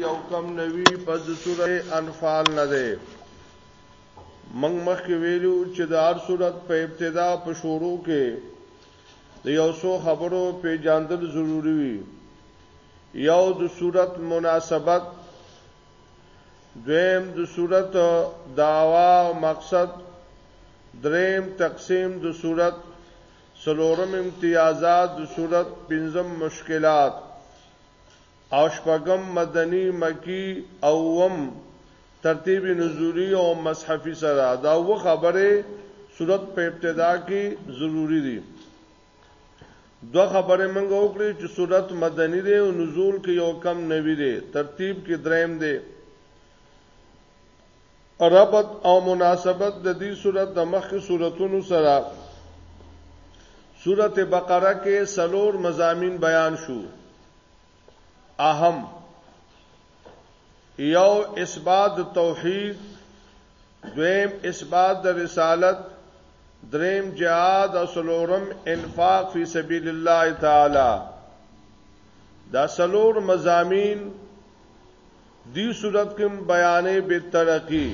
یو کم نوی پس د سوره انفال نه ده موږ مخکې ویلو چې د هر صورت په ابتدا په شروع کې د یو څو خبرو په جاندل ضروری وي یو د صورت مناسبت دویم د صورت داوا او مقصد دریم تقسیم د صورت سلورم امتیازات د صورت پنځم مشکلات او شپږم مدنی، مکی، او اووم ترتیب نزولی او مصحفی سره دا اووه خبری سورت په ابتدا کی ضروری دی دوه خبری منګه وکړی چه سورت مدنی دی او نزول کی یو کم نوی دی ترتیب کی دریم دی ربط او مناسبت د دې سورت د مخکې سورتونو سره سورت بقره کې سلور مزامین بیان شو اهم یو اثبات توحید دویم اثبات د رسالت دریم جهاد او سلورم انفاق فی سبیل الله تعالی دا سلور مزامین دی صورت کې بیانې به ترقی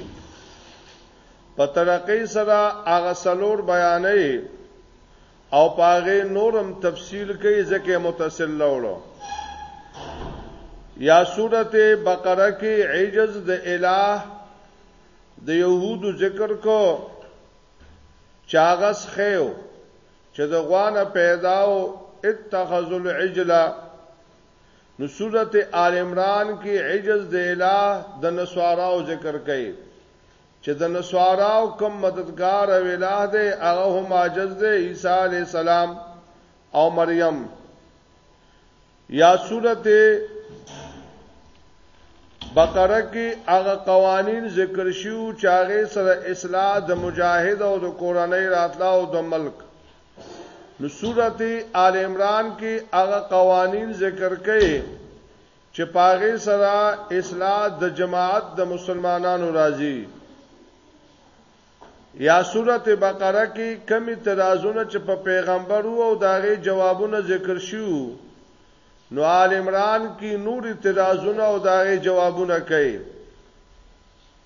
په ترقی سره هغه سلور بیانې او پاغه نورم تفصیل کوي ځکه متصل لولو یا سورته بقره کې عجز د الٰه د يهودو ذکر کو چاغس خيو چې د غوانه پیداو اتخذوا العجل نو سورت آل عمران کی عجز د الٰه د نصاراو ذکر کړي چې د نصاراو کم مددگار او الٰه دی هغه هم عاجز دی عیسی علی السلام او مریم یا سورت بقره کې هغه قوانین ذکر شیو چې هغه سره اصلاح د مجاهد او د کورنۍ راتلا او د ملک نو سورته آل عمران کې هغه قوانین ذکر کړي چې پاغه سره اصلاح د جماعت د مسلمانانو راځي یا سورته بقره کې کمی ترازونه چې په پیغمبر او داغه جوابونه ذکر شیو نو آل عمران کې نور ترازونه او داغه جوابونه کوي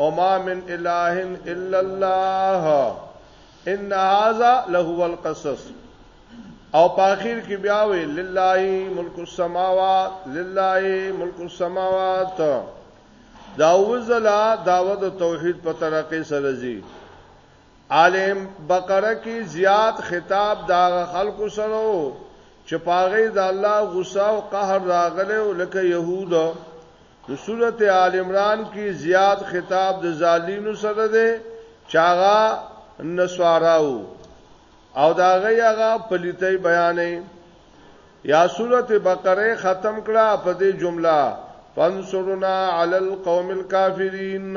او ما من اله الا الله ان هذا لهو القصص او په اخر کې بیا وی لله ملک السماوات لله ملک السماوات دا وزلا داوود توحید په طریقې سره زی عالم بقره کې زیات خطاب دا خلکو سره چې پاغې د الله غصه او قهر راغله لکه يهود د سورت آل عمران کی زیاد خطاب د ظالینو سره ده چاغا نسواراو او دا غي هغه پلیتي بیانې یا سورت بقره ختم کړه په دې جمله فانصرنا علی القوم الكافرین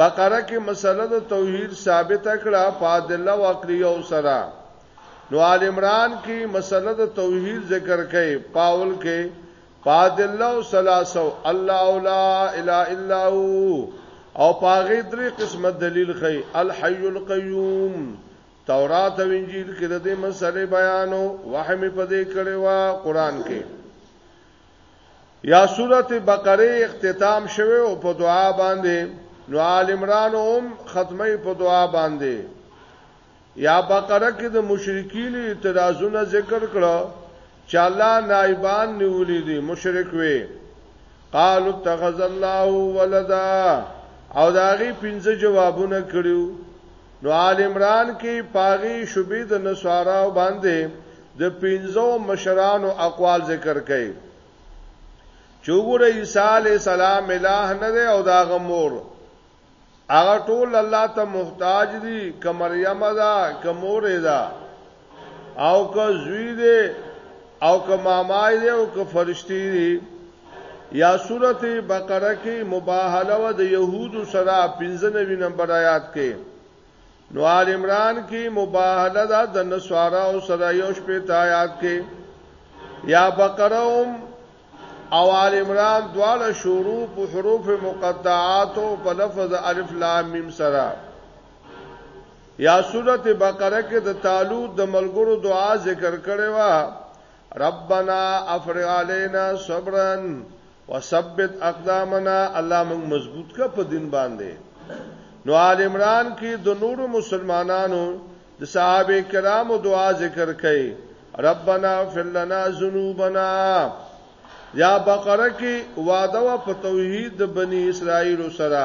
بقره کې مسله د توحید ثابت کړه په ادله او عقلیه سره نو آل عمران کې مسله د توحید ذکر کړي پاول کې پادله او سلاسو الله لا اله الا هو او پاغه درې قسم دلیل خي الحي القيوم تورات او انجیل کې د دې مسلې بیانو وحمه پدې کړي وا قران کې یا سورت بقره اختتام شوه او په دعا باندې نو آل عمران هم ختمه په دعا باندې یا بقره کې د مشرکین اعتراضونه ذکر کړه چې الله نایبان نیولې دي مشرک وي قالوا اتخذ الله ولدا او داغي پنځه جوابونه کړیو نو آل عمران کې پاغي شوبې د نسواراو باندې د پنځو مشرانو اقوال ذکر کړي چوغره عیسی علی السلام الہ نه دی او دا غمور هغه ټول الله ته محتاج دي ک مریم دا ک مور دا او که زوی دی او که ماما دی او که فرشتي دی یا سورته بقره کې مباهله و د يهودو سره 95 نمبر آیات کې نو آل عمران کې مباهله ده د نسوارا او سره یو شپه آیات کې یا بقره هم او آل عمران دواله شروع په حروف مقطعات او په لفظ الف لام میم سره یا سورت بقره کې د تعلق د ملګرو دعا ذکر کړي وا ربنا افرغ علينا صبرا وثبت اقدامنا الله موږ مضبوط کا په دین باندې نو آل عمران کې د نور مسلمانانو د صحابه کرامو دعا ذکر کړي ربنا اغفر لنا ذنوبنا یا بقره کې وعده و په توحید د بنی اسرائیل سره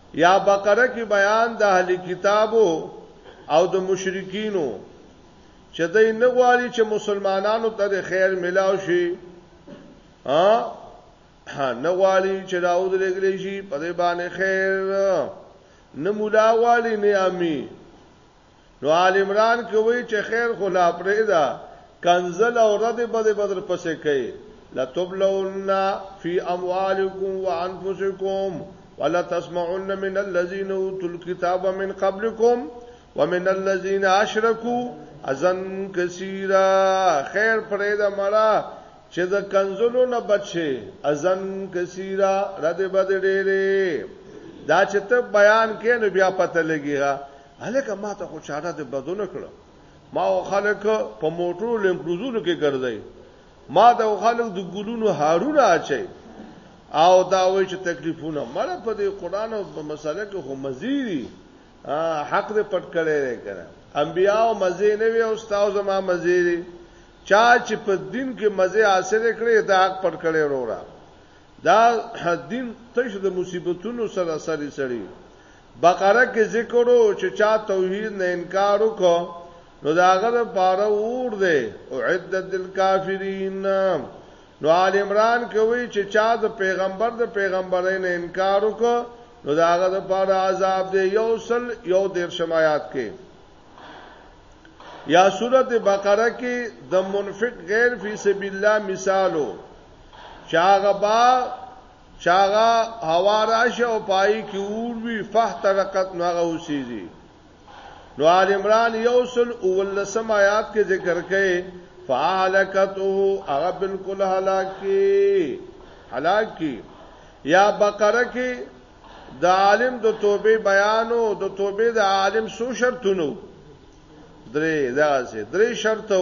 یا بقره کې بیان د اهل کتابو او د مشرکینو چې دوی نه غواړي چې مسلمانانو ته د خیر ملاو شي ها نه غواړي چې داود لګلې شي په دې باندې خیر نه مولا غواړي نه امي نو آل عمران کې وایي چې خیر خو لا پرېږده کنځل او ردې بدې به درپسې کوي، لتبلون فی اموالکم وانفسکم ولتسمعن من الذین اوتوا الکتاب من قبلکم ومن الذین اشرکوا اذن کثیرا خیر پرېږده مړه چې د کنزلو نه بچي ازن کثیره رد بد ډېرې دا چې ته بیان کې نو بیا پته لګیږي هلکه ما ته خو چاړه د بدونه کړو ما او خلک په موټرو لنکروزونو کې ګرځي ما د خلک د ګلونو هارونه اچي او دا وایي چې تکلیفونه مړه په دې قران او په مسله کې خو مزيري حق دې پټ کړي نه کړه انبیا او مزه نه وي او استاد زما مزيري چا چې په دین کې مزه حاصل کړي دا حق پټ کړي وروړه دا دین تش د مصیبتونو سره سری سړی بقره کې ذکر و چې چا توحید نه انکار وکړو نو دا هغه لپاره اور دی او عدت الکافرین نو آل عمران کې وی چې چا د پیغمبر د پیغمبرۍ نه انکار وکړو نو دا هغه لپاره عذاب دی یو سل یو دیر شمایات کې یا سورت بقره کې د منفق غیر فی سبیل الله مثالو چاغه با چاغه هوا راشه او پای کې اور وی فاحترقت نو هغه وسیږي نو آل عمران یوصل اولسم آیات کې ذکر کړي فعلکته هغه بالکل هلاکی هلاکی یا بقره کې د عالم د توبې بیانو د توبې د عالم سو شرطونو درې دا سه درې شرطو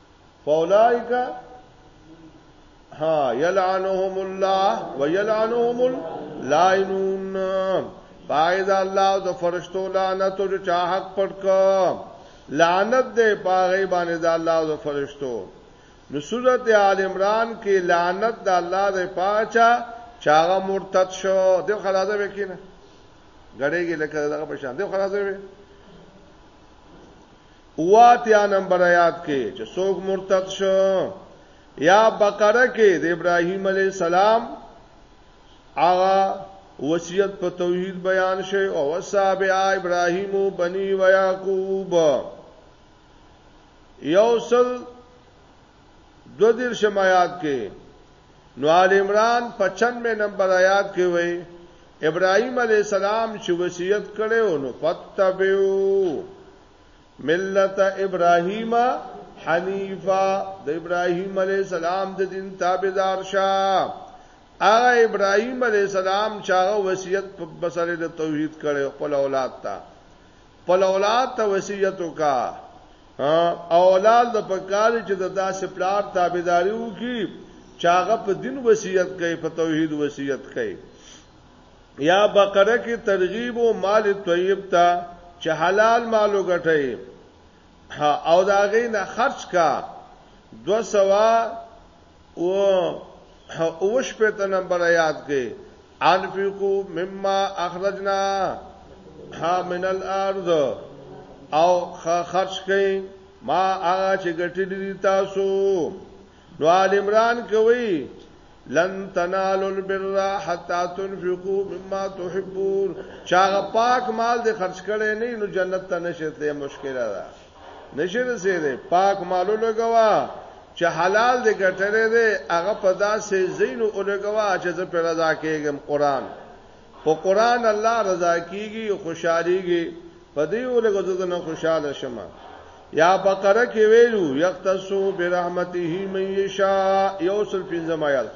فاولائک ها یلعنهم الله ویلعنهم اللائنون پای دا الله او د فرشتو لعنت او چا حق پټ کا لعنت دې پاغي باندې دا الله او د فرشتو نو سورت آل عمران کې لعنت د الله د پاچا چاغه مرتد شو دیو خلاصه وکینه غړېږي لکه دغه په شان دیو خلاصه وي واتیا نمبر آیات کې چې څوک مرتد شو یا بقره کې د ابراهیم علی السلام هغه وصیت په توحید بیان شوی او وصاب ابراهیم بنی و یعقوب یوصل دوه دېرشم آیات کې نو آل عمران په 95 نمبر آیات کې وایي ابراهيم عليه السلام چې وصیت کړو نو فتبعو ملت ابراهيم حنيفا د ابراهيم عليه السلام د دین تابعدار شه هغه ابراهيم عليه السلام چې هغه وصیت په بسره د توحید کړو خپل اولاد ته خپل اولاد ته وصیت وکا اولاد د پکار چې د داسې پلار تابعداري وکي چې هغه په دین وصیت کوي په توحید وصیت کوي یا بقره کې ترغیب او مال طیب ته چې حلال مالو ګټي او دا غي نه خرج کا دو سوا او اوش په ته نمبر یاد کې انفقو مما اخرجنا ها من الارض او خرج کئ ما هغه چې ګټلې دي تاسو نو آل عمران کوي لن تنالوا البر حتى تنفقوا مما تحبون چا پاک مال دې خرج کړي نه نو جنت ته نشته مشکله ده نشه رسیدې پاک مالو لګوا چې حلال دې ګټره دې هغه په داسې زینو اولګوا چې زه په رضا کېږم قران په قران الله رضا کیږي خوشاليږي په دې ولګو زه نه خوشاله شم یا بقره کې ویلو یختصو برحمته من یشا یوسل پنځم آیات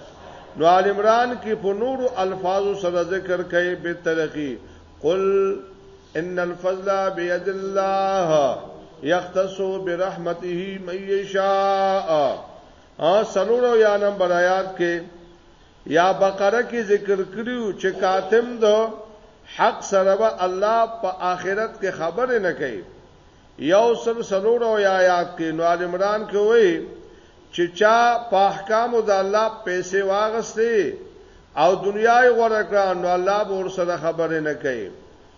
نو آل عمران کې په نورو الفاظو سره ذکر کوي به ترقی قل ان الفضل بيد الله يختص برحمته من يشاء ا سلوړو یا نمبر آیات کې یا بقره کې ذکر کړیو چې کاتم د حق سره به الله په آخرت کې خبره نه کوي یو سل سلور او آیات کې نو ال عمران کې وایي چې چا په احکام د الله پیسې واغستې او دنیا یې غوړه کړه نو الله به ور سره خبره نه کوي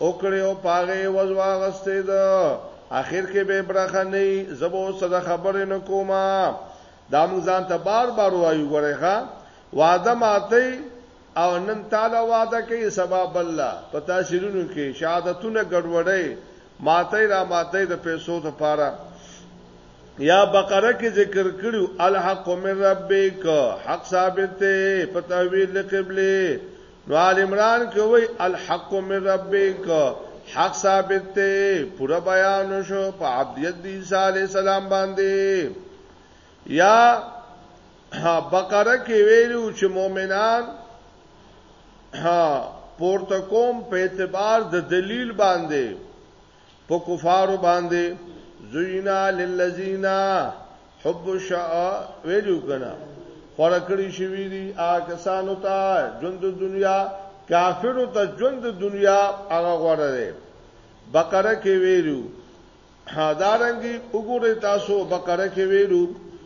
وکړې او پاغې وز واغستې ده اخر کې به برخه نه زبو صد خبرې نه کومه دا موږ ځان ته بار بار وایو غره ښا وعده ماته او نن تعالی وعده کوي سبب الله پتا شیرونو کې شهادتونه ګډوډې ماته را ماته د پیسو ته پاره یا بقره کې ذکر کړو الحق من ربک حق ثابت ته په تحویل قبله نو آل عمران کې وای الحق من ربک حق ثابت ته پورا بیان شو په عبدیت دی عیسی علی السلام باندې یا بقره کې ویلو چې مؤمنان ها پورته کوم په اعتبار د دلیل باندې په کفارو باندې زینا للذین حب الشع ویلو کنا خورکړی شوی دی آکسانو ته ژوند د دنیا کافرو ته ژوند د دنیا هغه غوړه ده بقره کې ویلو حدارنګي وګوره تاسو بقره کې ویلو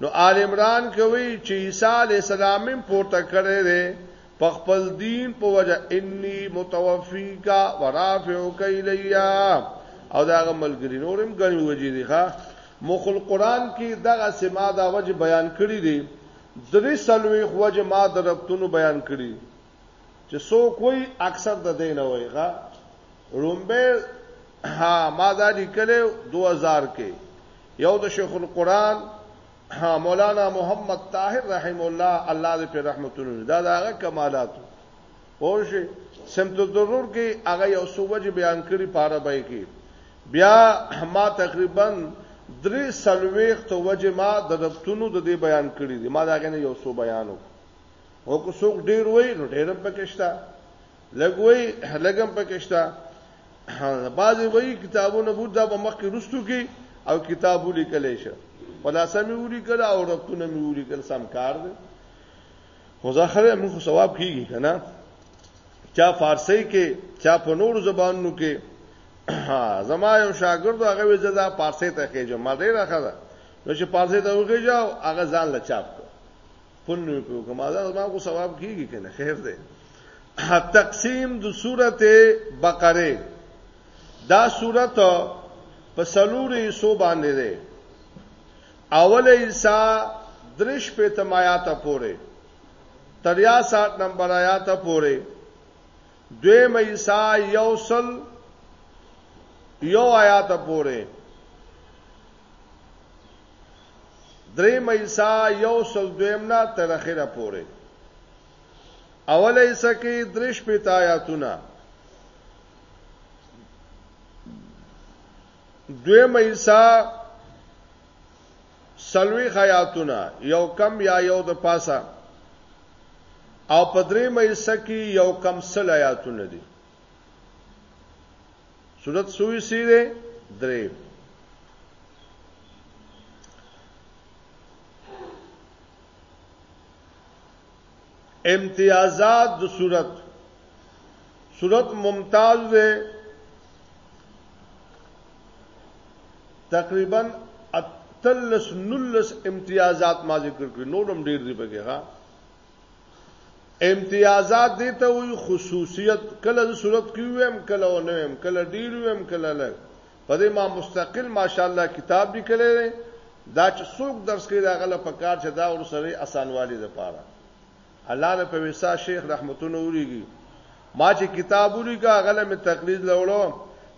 نو آل عمران کوي چې عیسی علی السلام هم پورته کړی دی په خپل دین په وجه انی متوفیکا ورافعک الیا او دا ملګری نورم غنی وجې دی ښا مخل قران کې دغه سما دا وجه بیان کړی دی درې سلوي وجه ما درپتونو بیان کړی چې څوک وي اکثر د دین وي غا رومبه ها ما دا لیکلو 2000 کې یو د شیخ القرآن ها مولانا محمد طاهر رحم الله الله دې په رحمتونو دا داغه کمالات پوه شي سمت الضرور کې هغه یو سوج بیان کړی پاره بای کې بیا ما تقریبا درې سلويخ ته وجه ما د ربطونو د دې بیان کړی دی ما دا غنه یو سو بیانو او کو څوک ډیر وای نو ډیرم پکشتا لګوي لګم پکشتا بعضی وای کتابونه بود دا په مخ کې رستو کې او کتاب ولیکل شي خلاصه مې ولیکل او ربطونه مې ولیکل سم کار دی خو ځخره موږ ثواب کیږي کنه چا فارسی کې چا په نور زبانونو کې زما یو شاګرد هغه وی زدا فارسی ته کېجو ما دې راخه نو چې فارسی ته وګېجو هغه ځان لچاپ پنو په کوم دا ما کو ثواب کیږي کنه خیر ده تقسیم د سورته بقره دا سورته په سلوري سو باندې ده اوله ایسا درش په تمایات پوره 63 نمبر آیات پوره دوی مېسا یوصل یو آیات پوره درېمه حصه یو سل دویم نه تر اخره پورې اوله حصه کې درې شپېت آیاتونه دویمه حصه سلوي خیاتونه یو کم یا یو د پاسه او په درې مېسه کې یو کم سل آیاتونه دي صورت سوی سی ده درې امتیازات د صورت صورت ممتاز ده تقریبا اتلس نلس امتیازات ما ذکر کړی نورم ډیر دی پکې ها امتیازات دي ته وي خصوصیت کله د صورت کې ویم کله او نه ویم کله ډیر ویم کله لږ په دې ما مستقل ماشاءالله کتاب لیکلی دی دا چې څوک درس کوي دا غل په کار چې دا ور سره اسانوالي ده پاره الله نه په وسا شیخ رحمتونه وریږي ما چې کتاب ولیکا غل می تقلید لولو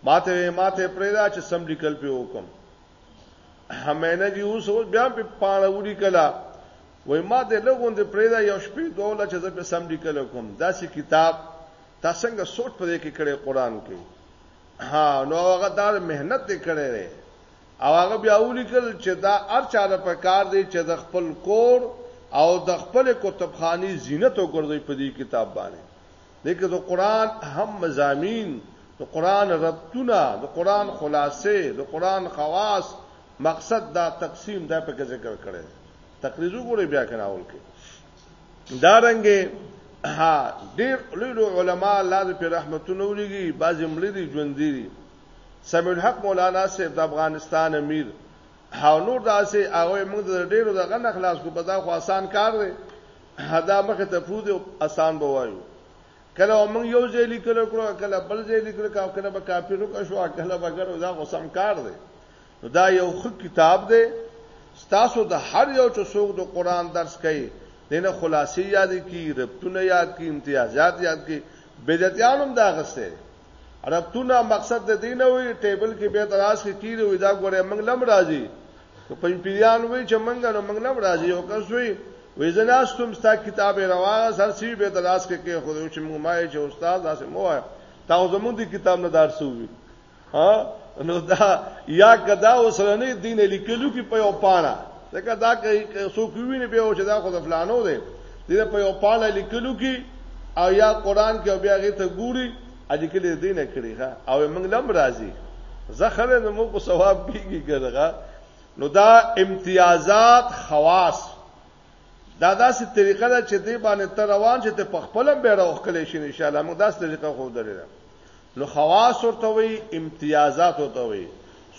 ماته ماته پرېدا چې سم لیکل په حکم همینه جی اوس بیا په پاڼه وړي کلا وای ما د لګون د پرېدا یو شپې دوله چې زه په سم لیکل کوم داسې کتاب تا څنګه سوچ پرې کې کړي قران کې ها نو هغه دار مهنت کړي او هغه بیا ولیکل چې دا هر چا د پکار دی چې د خپل کور او د خپل کتابخاني زینت وګرځي په دې کتاب باندې دغه د قران هم مزامین د قران ربطونه د قران خلاصې د قران خواص مقصد دا تقسیم دا په ذکر کړي تقریر وګورئ بیا کنه اول کې دا رنګه ها ډیر لوی علماء الله دې په رحمتونو ولګي باز مړي دي ژوند دي سمع الحق مولانا صاحب د افغانستان امیر هاو نور داسې هغه موږ د ډیرو دغه نه خلاص کو په دا خو آسان کار دی دا مخه ته فوز آسان بوایو کله موږ یو ځای لیکل کړو کله بل ځای لیکل کاو کله به کاپی رو کا شو کله به ګرو دا غوسم کار دی دا یو خو کتاب دی ستاسو د هر یو چې څوک د قران درس کوي دنه خلاصي یاد کی ربطونه یاد کی امتیازات یاد کی بدعتیانم دا غسته ربطونه مقصد د دین وي ټیبل کې به تراس کې تیر وي دا ګوره موږ لم راځي که پنځپیران وي چې موږ نو موږ لم راځي او کس وي وې زناستم ستا کتاب رواه سر سی به تلاش کې کې خو چې موږ ما چې استاد داسې مو وای تا زموږ دی کتاب نه دار سووي ها نو دا یا کدا وسرنې دین لیکلو کې په یو پاڼه لکه دا کې څوک ویني به او چې دا خو د فلانو دی دې په یو پاله لیکلو کې او یا قران کې او بیا غي ته ګوري اجي کې دې نه کړی ها او موږ لم راضي زخره نو موږ ثواب کیږي ګرغه نو دا امتیازات خواص دا داسې طریقه ده چې دې باندې تر روان چې ته پخپلم به راوخلې شي ان شاء الله موږ داسې طریقه خو درې نو خواص ورته وي امتیازات ورته وي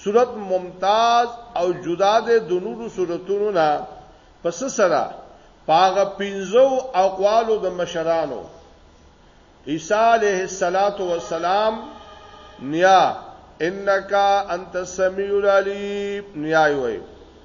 صورت ممتاز او جدا ده د نورو صورتونو نه پس سره پاغه پنځو اقوالو د مشرانو عیسی علیه الصلاۃ والسلام نیا انک انت السمیع العلیم نیا وی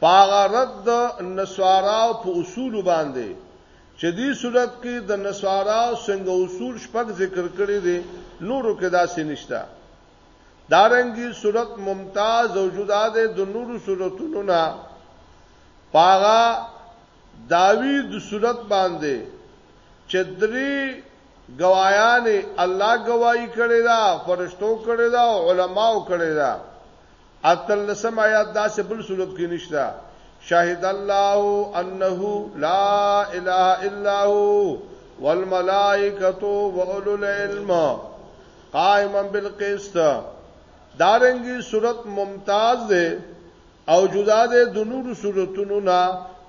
پاغه رد نسواراو په اصول باندې چې دې صورت کې د نسواراو څنګه اصول شپږ ذکر کړی دي نورو کې دا سنشتہ دارنګي صورت ممتاز او جدا ده د نورو صورتونو نه پاغا داوی د صورت باندې چې درې گوايان الله گواہی کړی دا فرشتو کړی دا علماو کړی دا اتلسم آیات داسې بل صورت کې نشته شاهد الله انه لا اله الا هو والملائکه واولو العلم قائما بالقسط دارنګي صورت ممتاز ده او جدا ده د نورو صورتونو نه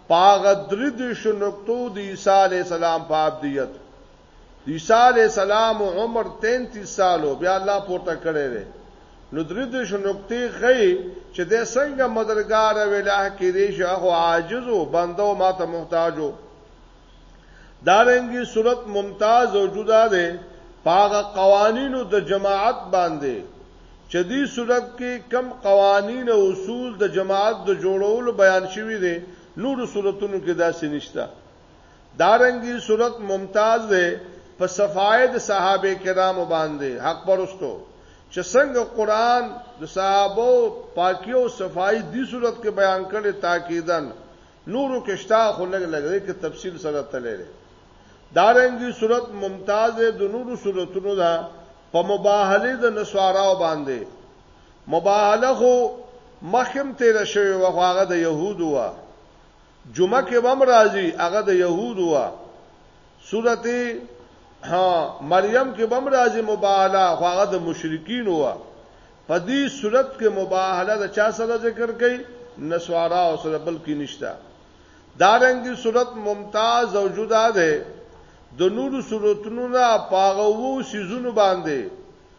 پاغه درې د شنکتو د عیسی علی السلام په عبدیت عیسی علیه السلام عمر 33 سالو بیا الله پورته کړی دی نو درې د شنوکتي خې چې د څنګه مدرګار ویله کې دی چې هغه عاجز او بندو ماته محتاجو دارنګي صورت ممتاز او جدا ده پاغه قوانینو د جماعت باندې چې دې صورت کې کم قوانین او اصول د جماعت د جوړولو بیان شوی دی نور صورتونو کې داسې نشته دارنګي صورت ممتاز دی په صفای د صحابه کرامو باندې حق پرستو چې څنګه قران د صحابه پاکي او صفای دی صورت کې بیان کړي تاکیدن نورو کې شتا خو لګ لګري کې تفصیل سره تللی دارنګي صورت ممتاز دی د نورو صورتونو دا په مباهله د نسواراو باندې مباهله خو مخم تیر شوی و هغه د يهودو و جمعه کې هم راځي هغه د يهودو وا سورته ها مریم کې هم راځي مباهله خو هغه د مشرکین وا په دې صورت کې مباهله د چا سره ذکر کړي نسوارا او سره بلکې نشتا دارنګي صورت ممتاز او جدا ده د نورو صورتونو نه پاغوو سيزونو باندې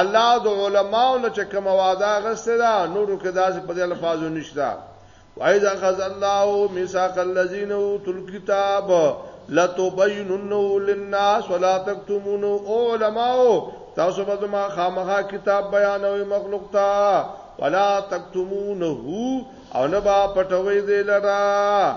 الله د علماو نه چې کوم وعده غسته ده نورو کې داسې په دې الفاظو نشته وایذا خذ الله میثاق الذین اوتل کتاب لتبیننه للناس ولا تکتمونه علماو تاسو به ما خامخا کتاب بیانوي مخلوق ته ولا تکتمونه او نه با پټوي دې لرا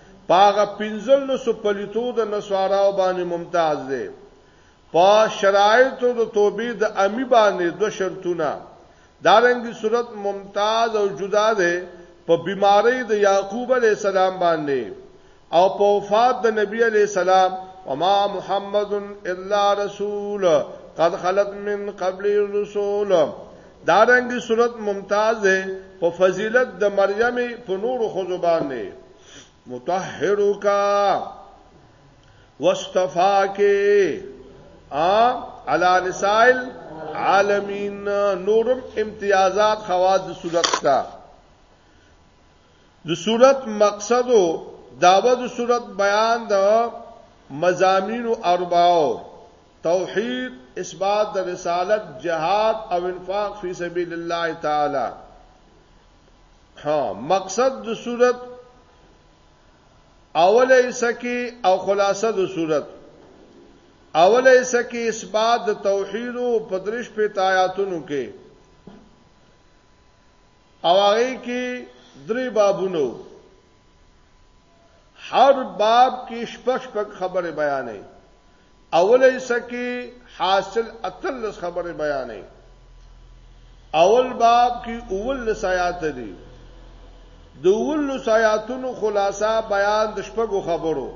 په هغه پنځلسو پلیتو د نصاراو باندې ممتاز دی. په شرایطو د توبې د امی باندې دوه شرطونه دارنګې صورت ممتاز او جدا دی په بیمارۍ د یعقوب علیه السلام باندې او په وفات د نبی علیه السلام وما محمد الا رسول قد خلت من قبل الرسول دا رنګي صورت ممتاز دی په فضیلت د مریم په نور خو زبان نه متطهرکا واستفاکه ا علی نسائل عالمین نورم امتیازات خواص د صورت کا د صورت مقصد او داوه د صورت بیان د مزامین او ارباو توحید، اثبات د رسالت، جهاد او انفاق فی سبیل الله تعالی. ها مقصد د صورت اوله حصہ کې او خلاصه د صورت اوله حصہ کې اثبات د توحید او پدریش په آیاتونو کې او هغه کې درې بابونو هر باب کې شپږ شپږ خبرې بیانې اوله حصہ کې حاصل اتلس خبرې بیانې اول باب کې اول لسایات دي د اول لسایاتونو خلاصہ بیان د شپږو خبرو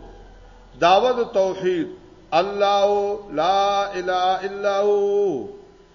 داوود توحید الله لا اله الا هو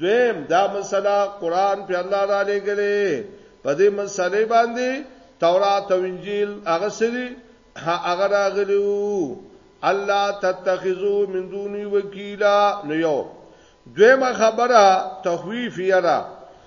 دویم دا مسله قران په الله را لګلې په دې مسلې باندې تورات او انجیل هغه سری هغه راغلیو الله تتخذو من دوني وکیلا نو یو دویمه خبره تخویف یرا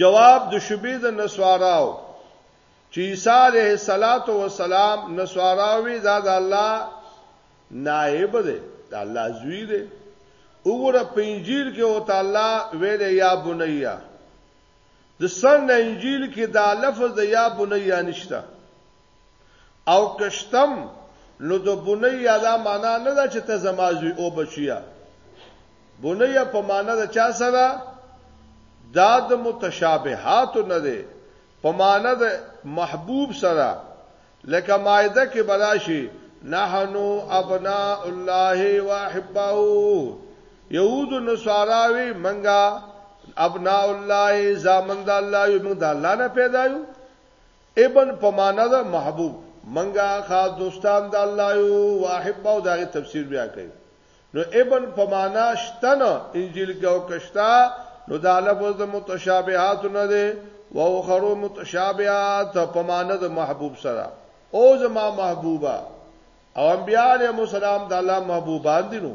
جواب د شوبې د نسواراو چې عیسی علیه الصلاۃ والسلام نسواراوي دا د الله نائب دی دا الله زوی دی وګوره په انجیل کې او تعالی ویل یا بنیا د سن انجیل کې دا لفظ د یا بنیا نشته او که شتم نو د بنیا دا معنا نه ده چې ته زما زوی او بچیا بنیا په معنا د چا سره دا د متشابهات نه ده په معنا د محبوب سره لکه مائده کې بلاشي نحنو ابناء الله واحبه يهود نصاراوي منګه ابناء الله زامن د الله یو موږ د الله نه پیدا یو ابن په معنا ده محبوب منګه خاص دوستان د الله یو واحب او دغه تفسیر بیا کوي نو ابن په معنا شتن انجیل کې او کشتا نو دا لفظ د متشابهات نه دی او اخرو متشابهات په معنا د محبوب سره او زما محبوبا او انبیاء علیهم السلام د الله محبوبان دي نو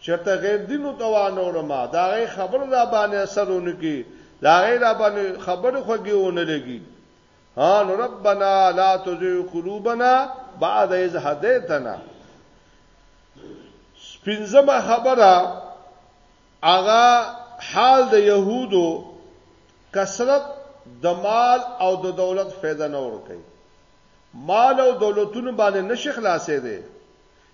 چرته غیر دینو ته وانورما دا غي خبر را باندې اثر ونکي دا غي را باندې خبر خوږي ونه لګي ها نو ربنا لا تزغ قلوبنا بعد اذ هديتنا پنځمه خبره اغا حال د يهودو کثرت د مال او د دولت فایده نه ور کوي مال او دولتونه باندې نشي خلاصې دي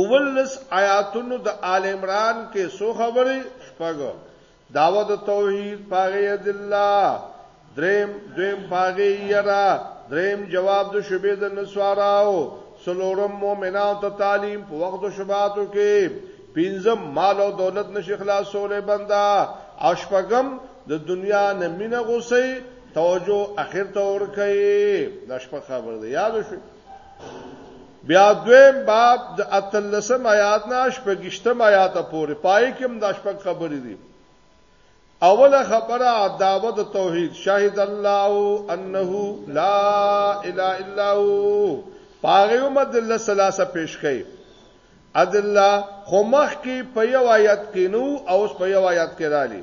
اوولس آیاتونو د آل عمران کې څو خبرې شپږ دعوه د توحید پاغي ادله دریم دویم پاغي یرا دریم جواب د شوبې د نسواراو سلورم مؤمنانو ته تعلیم په وخت د شباتو کې پنځم مال او دولت نشي خلاصولې بندا او شپږم د دنیا نه مینه غوسي توجه اخر ته ورکړي د شپه خبر دی یاد شو بیا دویم باب د اتلسم آیات نه شپږشتم آیات پورې پای کې هم دا شپږ خبرې دي اوله خبره دعوت توحید شاهد الله انه لا اله الا هو پاره یو مدل ثلاثه پیش کړي ادله خو مخ کې په یو آیات کې نو او په یو آیات کې رالی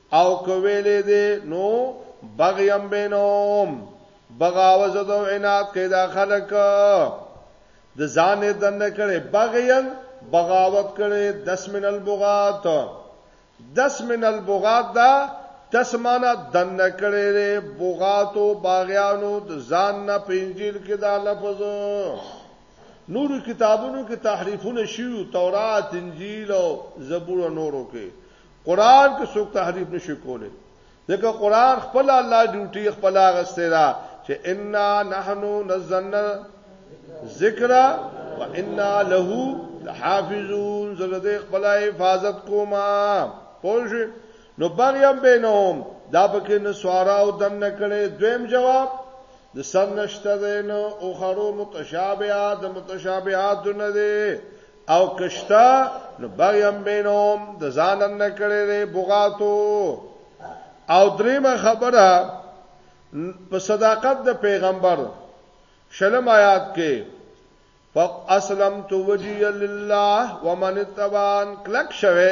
او کویلې دې نو بغیم بینوم بغاوت او عنایت کې دا خلک د ځان دنه کړي بغیم بغاوت کړي دس من البغات دس من البغات دا تسمانه دنه کړي بغات او باغیانو د ځان نه پنځیل کې دا لفظ نور کتابونو کې تحریفونه شیو تورات انجیل او زبور نورو کې قران کې څوک تحریف نشي کولی ځکه قران خپل الله ډیوټي خپل غسته ده چې انا نحنو نزلنا ذکر و انا له لحافظون زلده خپل حفاظت کوما پوه نو بغیم بینهم دا پکې نسوارا او دن نکړي دویم جواب د سر نشته دین او خرو متشابهات متشابهات نه دي او کشتا نو بغیم بینهم د ځان نه کړي دی بغاتو او دریمه خبره په صداقت د پیغمبر شلم آیات کې فاسلمت وجهي لله ومن تبعن کلک شوه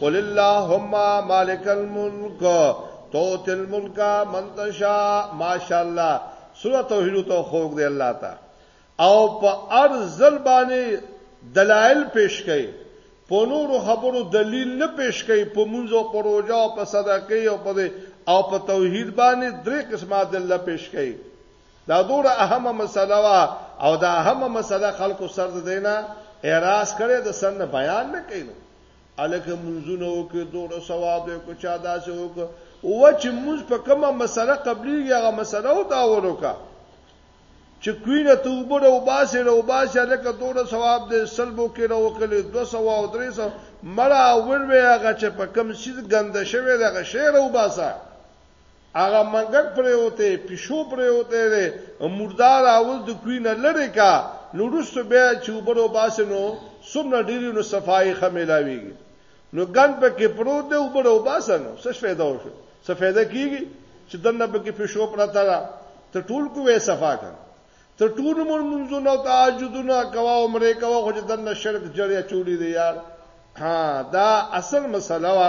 قل اللهم مالک الملک توت الملک من تشاء ماشاءالله سوره توحید ته خوګ دی الله تا او په ارزل باندې دلایل پیش کړي په نورو خبرو دلیل نه پیش کړي په منځو پروژه او په صدقې او په او په توحید باندې درې قسمه دلیل پیش کړي دا دوره اهمه مسله وا او دا اهمه مسله خلکو سر دینه اعتراض کړي د سن بیان نه کوي الکه منځونه وکړي دوه ثواب دی کو چا داسې وک او چې موږ په کومه مسله قبليږي هغه مسله او دا وروکا چې کوینه ته وبره او باسه او باسه الکه دوه ثواب دی سلبو کې راو کړي دوه ثواب او درې ثواب مړه ور وی هغه چې په کوم شي ګنده شوی دغه شعر او باسه هغه منګک پرې وته پښو پرې وته ده مردار اول د کوینه لری کا نو رسو به چې وبرو باسنو سمنه ډیری نو صفائی خمیلاوی نو ګن په کې پرو ده وبرو باسنو څه فائدہ وشو څه فائدہ کیږي چې دنه په کې پښو پرتا ده ته ټول کوې صفا کړ ته ټول مون منځونه او تهجدونه کوا عمره کوا خو دنه شرک جړیا چولی دی یار ها دا اصل مسله وا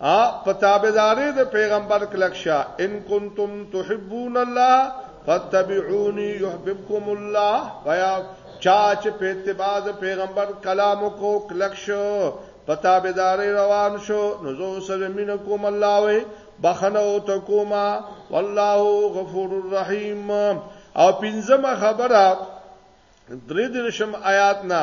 ا په تابعداري د پیغمبر کلک شه ان کنتم تحبون الله فتبعوني يحببكم الله بیا چا چې په اتباع د پیغمبر کلام کو کلک شو په تابعداري روان شو نو زه سره مين کوم الله وي بخنه او تکوما والله غفور الرحیم او پنځمه خبره درې درشم آیات نه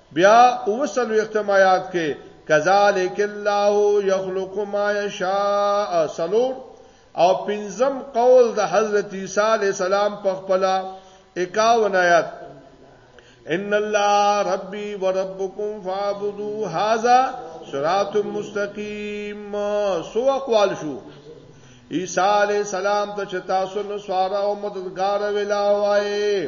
بیا اووه څلوېښتم آیات کې کذالک الله یخلق ما یشاء سلور او پنځم قول د حضرت عیسی علی السلام په خپل 51 آیات ان الله ربي وربكم فاعبدوا هذا صراط مستقيم سو اقوال شو عیسی علی السلام ته چې تاسو نو سوارا او مددگار ویلا وای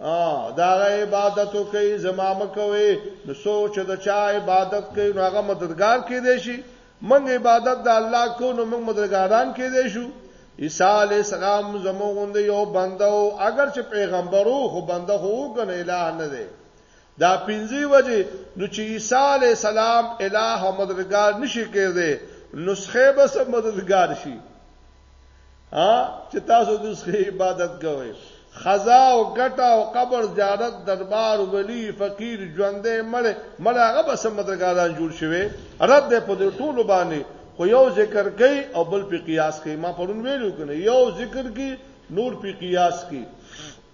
ا دا عبادت کوي زما مکوي نو سوچ د چا عبادت کوي نو هغه مددگار کې دی شي موږ عبادت د الله کو نو موږ مددګاران کې دی شو عیسی علی السلام زموږ یو بنده او اگر چې پیغمبرو خو بنده خو کنه الہ نه دی دا پنځه وجه نو چې عیسی علی السلام الہ او مددگار نشي کېږي نسخه به سم مددگار شي ها چې تاسو د سخي عبادت کوئ خزا او ګټه او قبر زیارت دربار ولی فقیر ژوندې مړ مړ هغه به سم مدرګاران جوړ شوي رد په دې ټولو باندې خو یو ذکر کوي او بل په قیاس کوي ما پرون ویلو کنه یو ذکر کوي نور په قیاس کوي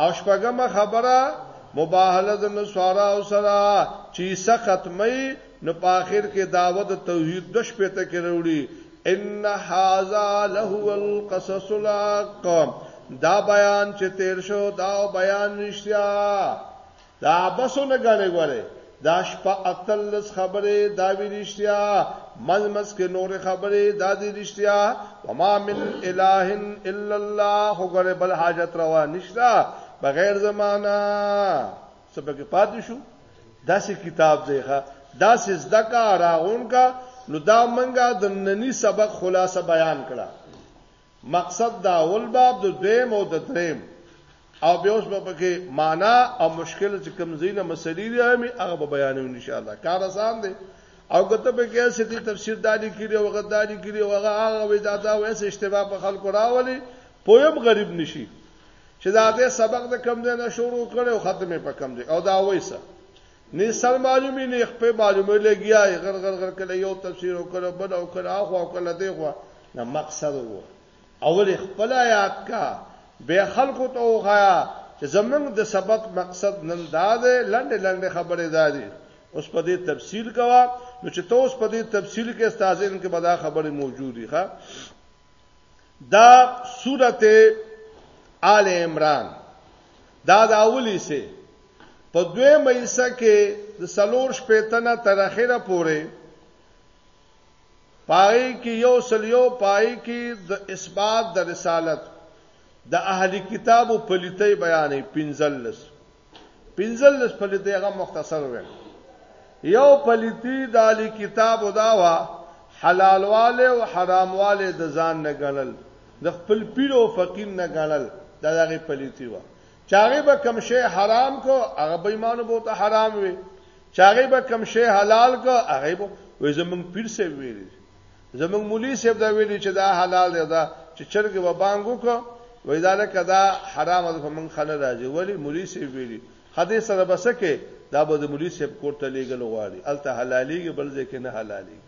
او شپږمه خبره مباهله د نصاراو سره چې عیسی ختمي نو په آخر کې دعوت د توحید د شپې ته کې وروړي ان هاذا له القصص الحق دا بیان چې تیر شو دا بیان رښتیا دا بسو نه ګړې ګړې دا شپه اتلس خبرې دا وی رښتیا مز مز کې نور خبرې دا دی رښتیا وما من اله الا الله خو ګره بل حاجت روا نشتا بغیر زمانہ سبق پاتې شو داسې کتاب دی ښا داسې زده کا راغون کا نو دا منګه د نننی سبق خلاصه بیان کړه مقصد دا اول باب د دویم او د دریم او به اوس په کې معنا او مشکل چې کوم زینه مسلې دی همي هغه به بیانو ان شاء الله کار آسان دی او کته په کې چې دې تفسیر دالي کړي او غداري کړي او هغه هغه وې دا دا وې څه اشتباه په خلکو راولي پویم غریب نشي چې دا دې سبق د کم دی نه شروع کړي او ختمه په کم دی او دا وې څه نه سر معلومي نه خپل معلومه لګیا غر غر غر کله یو تفسیر وکړو بل او کړه اخو او کله دی خو نه مقصد وو اول یې خپله یاد کړه بیا خلکو ته وښایه چې زمونږ د سبق مقصد نن دا دی، لنډې لنډې خبرې دا دي، اوس په دې تفصیل کوه، نو چې ته اوس په دې تفصیل کې ستا ذهن کې به دا خبرې موجود وي ښه دا سورت آل عمران دا د اولی سه په دوی مېسه کې د سلور شپېتنه تر اخره پورې پای کی یو سل یو پای کی د اثبات د رسالت د اهل کتاب پلیتۍ بیانې پنځلس پنځلس پلیتۍ هغه مختصر وې یو پلیتی د اهل کتاب دا وا حلالواله او حرامواله د ځان نه غنل د خپل پیر او فقیر نه غنل دا دغه پلیتی وا چاغه به کم شی حرام کو هغه به ایمانو بوته حرام وي چاغي به کم شي حلال کو هغه به وې زمونږ پیر سه ویلي زمونږ مولي سیب دا ویلي چې دا حلال دی دا چې چرګ به بانګو کو وې دا لکه دا حرام ده مونږ خنه راځي ولی مولي سیب ویلي خدای سره بسکه دا به د مولي سیب کوټه لګل غواړي الته حلاليږي بل ځکه نه حلالي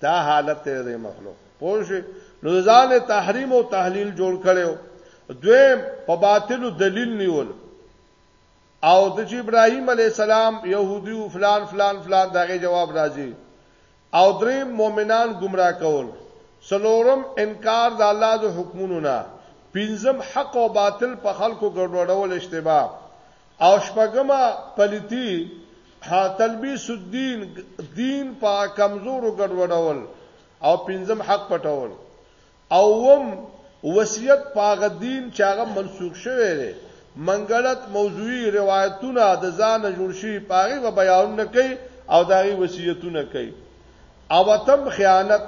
دا حالت دی مخلوق پوه شي نو ځان تحریم او تحلیل جوړ کړو دویم په باطل دلیل نیول او د چې ابراهیم علیه السلام یهودی او فلان فلان فلان دغه جواب راځي او درې مؤمنان گمراه کول سلورم انکار د الله د حکمونو نه پنځم حق او باطل په خلکو ګډوډول اشتباه او شپږمه پلیتی ها تلبیس الدین دین په کمزورو ګډوډول او پنځم حق پټول اووم، وصیت په هغه دین چې هغه منسوخ شوی دی، منګړت، موضوعي روایتونه د ځان نه جوړ شوي په هغې به بیانونه کوي او د هغې وصیتونه کوي. اواتم، خیانت.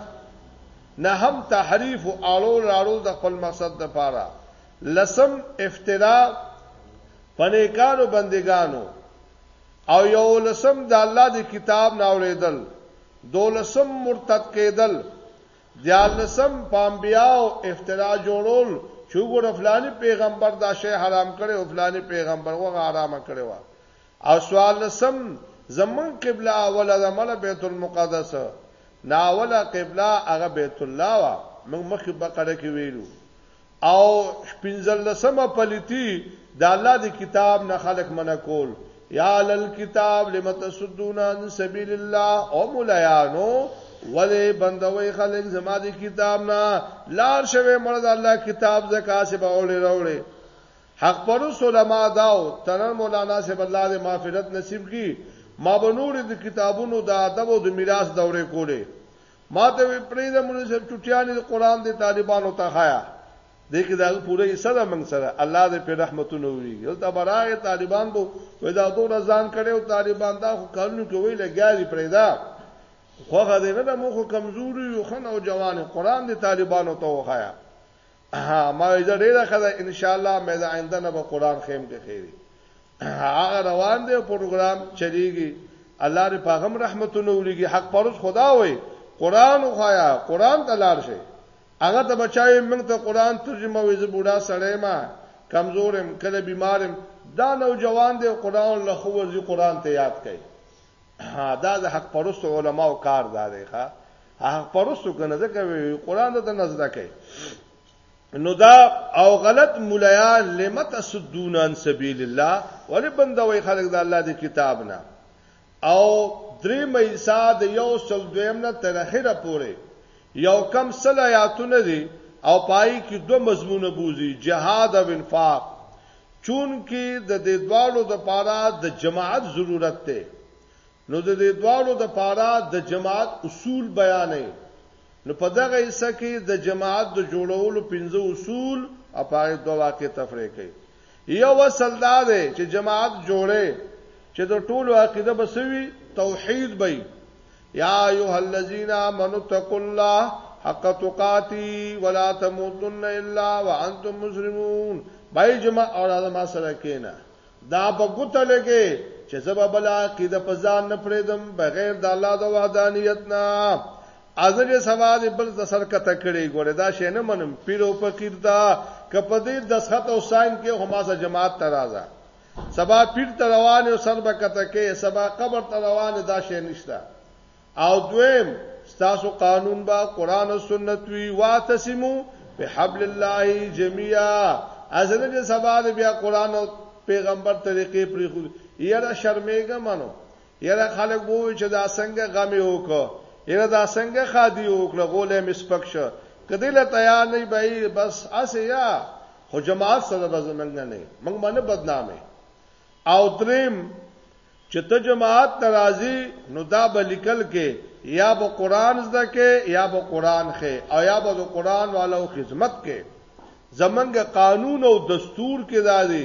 نهم، تحریف، اړول راړول د خپل مقصد لپاره. لسم، افتراء، په نیکانو بندګانو. او یوولسم، د الله د کتاب نه اورېدل. دولسم، مرتد کېدل. دیارلسم، په انبیاوو افترا جوړول چې وګوره فلاني پیغمبر دا شی حرام کړی او فلاني پیغمبر غوښه حرامه کړې وه او څوارلسم، زمونږ قبله اوله ده مړه بیت المقدس نه اوله قبله هغه بیت الله وه موږ مخکې بقره کې ویلو او پنځلسمه پلیتی د الله د کتاب نه خلق منع کول یا لل کتاب لم تصدون عن سبیل الله او مولایانو ولی بندوي خلک زما د کتاب نه لار شوه مرز الله کتاب زکا سے باولې راولې حق پرو علماء داو تنن مولانا سے الله دې مغفرت نصیب کی ما بنور د کتابونو د ادب او د میراث دورې کولې ما ته وی پریده مولوی صاحب چټیانی د قران دی طالبانو ته خایا دې کې دا پوره یې سره موږ سره الله دې په رحمتونو وي یو تا براغه طالبان بو وې دا دوه ځان کړو طالبان دا خو قانون کې ویل ګاری پرېدا خوغه دې نه مو خو کمزوري یو خن او جوان قران دې طالبانو ته وخایا ها ما زه ډیره خدا ان شاء الله مې دا آینده نه به قران خیم کې خیری هغه روان دی پروګرام چلیږي الله دې پاغم رحمتونه ولېږي حق پرز خدا وای قران خوایا قران ته لاړ شي هغه ته بچای موږ ته قران ترجمه وې زه بوډا سړی ما کمزور يم کله بیمار يم دا نوجوان دی قران له خو ورزي قران ته یاد کړي دا د حق پرست علماو کار دا دی ښا حق پرست کنه ځکه قرآن ته نظر کوي نو دا او غلط مولیا لمت سدون ان سبیل الله ولی بندوي خلق د الله د کتاب نه او درې مېسا د یو سل دویم نه تر اخره پورې یو کم سل آیاتونه دي او پای کې دوه مضمونه بوزي جهاد او انفاق چونکه د دې دواړو د پاره د جماعت ضرورت دی نو د دې دواړو د پاره د جماعت اصول بیانې نو په دغه حصہ کې د جماعت د جوړولو پنځه اصول او پاره دوه واقع تفریح کوي یو اصل دا دی چې جماعت جوړه چې د ټولو عقیده بسوي توحید به یا ایها الذین آمنوا اتقوا الله حق تقاتی ولا تموتن الا وانتم مسلمون بای جمع اور ادمه سره کینا دا په ګوت لګي چې زبا بلا کې د پزان نه پریدم بغیر د الله د وحدانیت نه ازله سواد بل د سر کته کړي ګوره دا شی نه منم پیرو فقیر دا کپدې د سخت او ساين کې هماسه جماعت ترازه سبا پیر ته روان یو سر به کته کې سبا قبر ته روان دا شی نشته او دویم ستاسو قانون با قران او سنت وی واتسمو په حبل الله جميعا ازنه چې سبا د بیا قران او پیغمبر طریقې پرې خو یاره شرمېګه منو یاره خلک وو چې دا څنګه غمه وکړه یاره دا څنګه خادي وکړه غولې مسپک شه کدی له تیار نه به بس اسه یا خو جماعت سره به زمنګ نه نه موږ باندې بدنامه او دریم چې ته جماعت ناراضي نو دا به لیکل کې یا به قران زده کې یا به قران خې او یا به د قران والو خدمت کې زمنګ قانون او دستور کې دا دی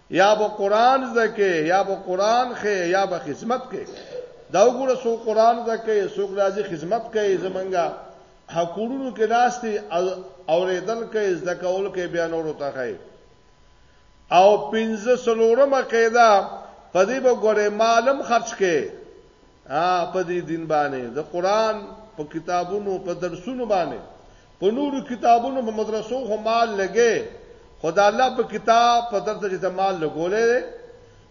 یا به قران زکه یا به قران خې یا به خدمت کې دا وګوره سو قران زکه سو راځي خدمت کوي زمونږه حکومتونو کې ناشتي اوریدل کوي زکول کې بیان ورته کوي او پنځه سلورمه قاعده په دې به ګوره معلوم خرج کې ا په دې دین باندې د قران په کتابونو په درسونو باندې په نورو کتابونو په مدرسو خو مال لګې خدا الله په کتاب په درته چې مال لګولې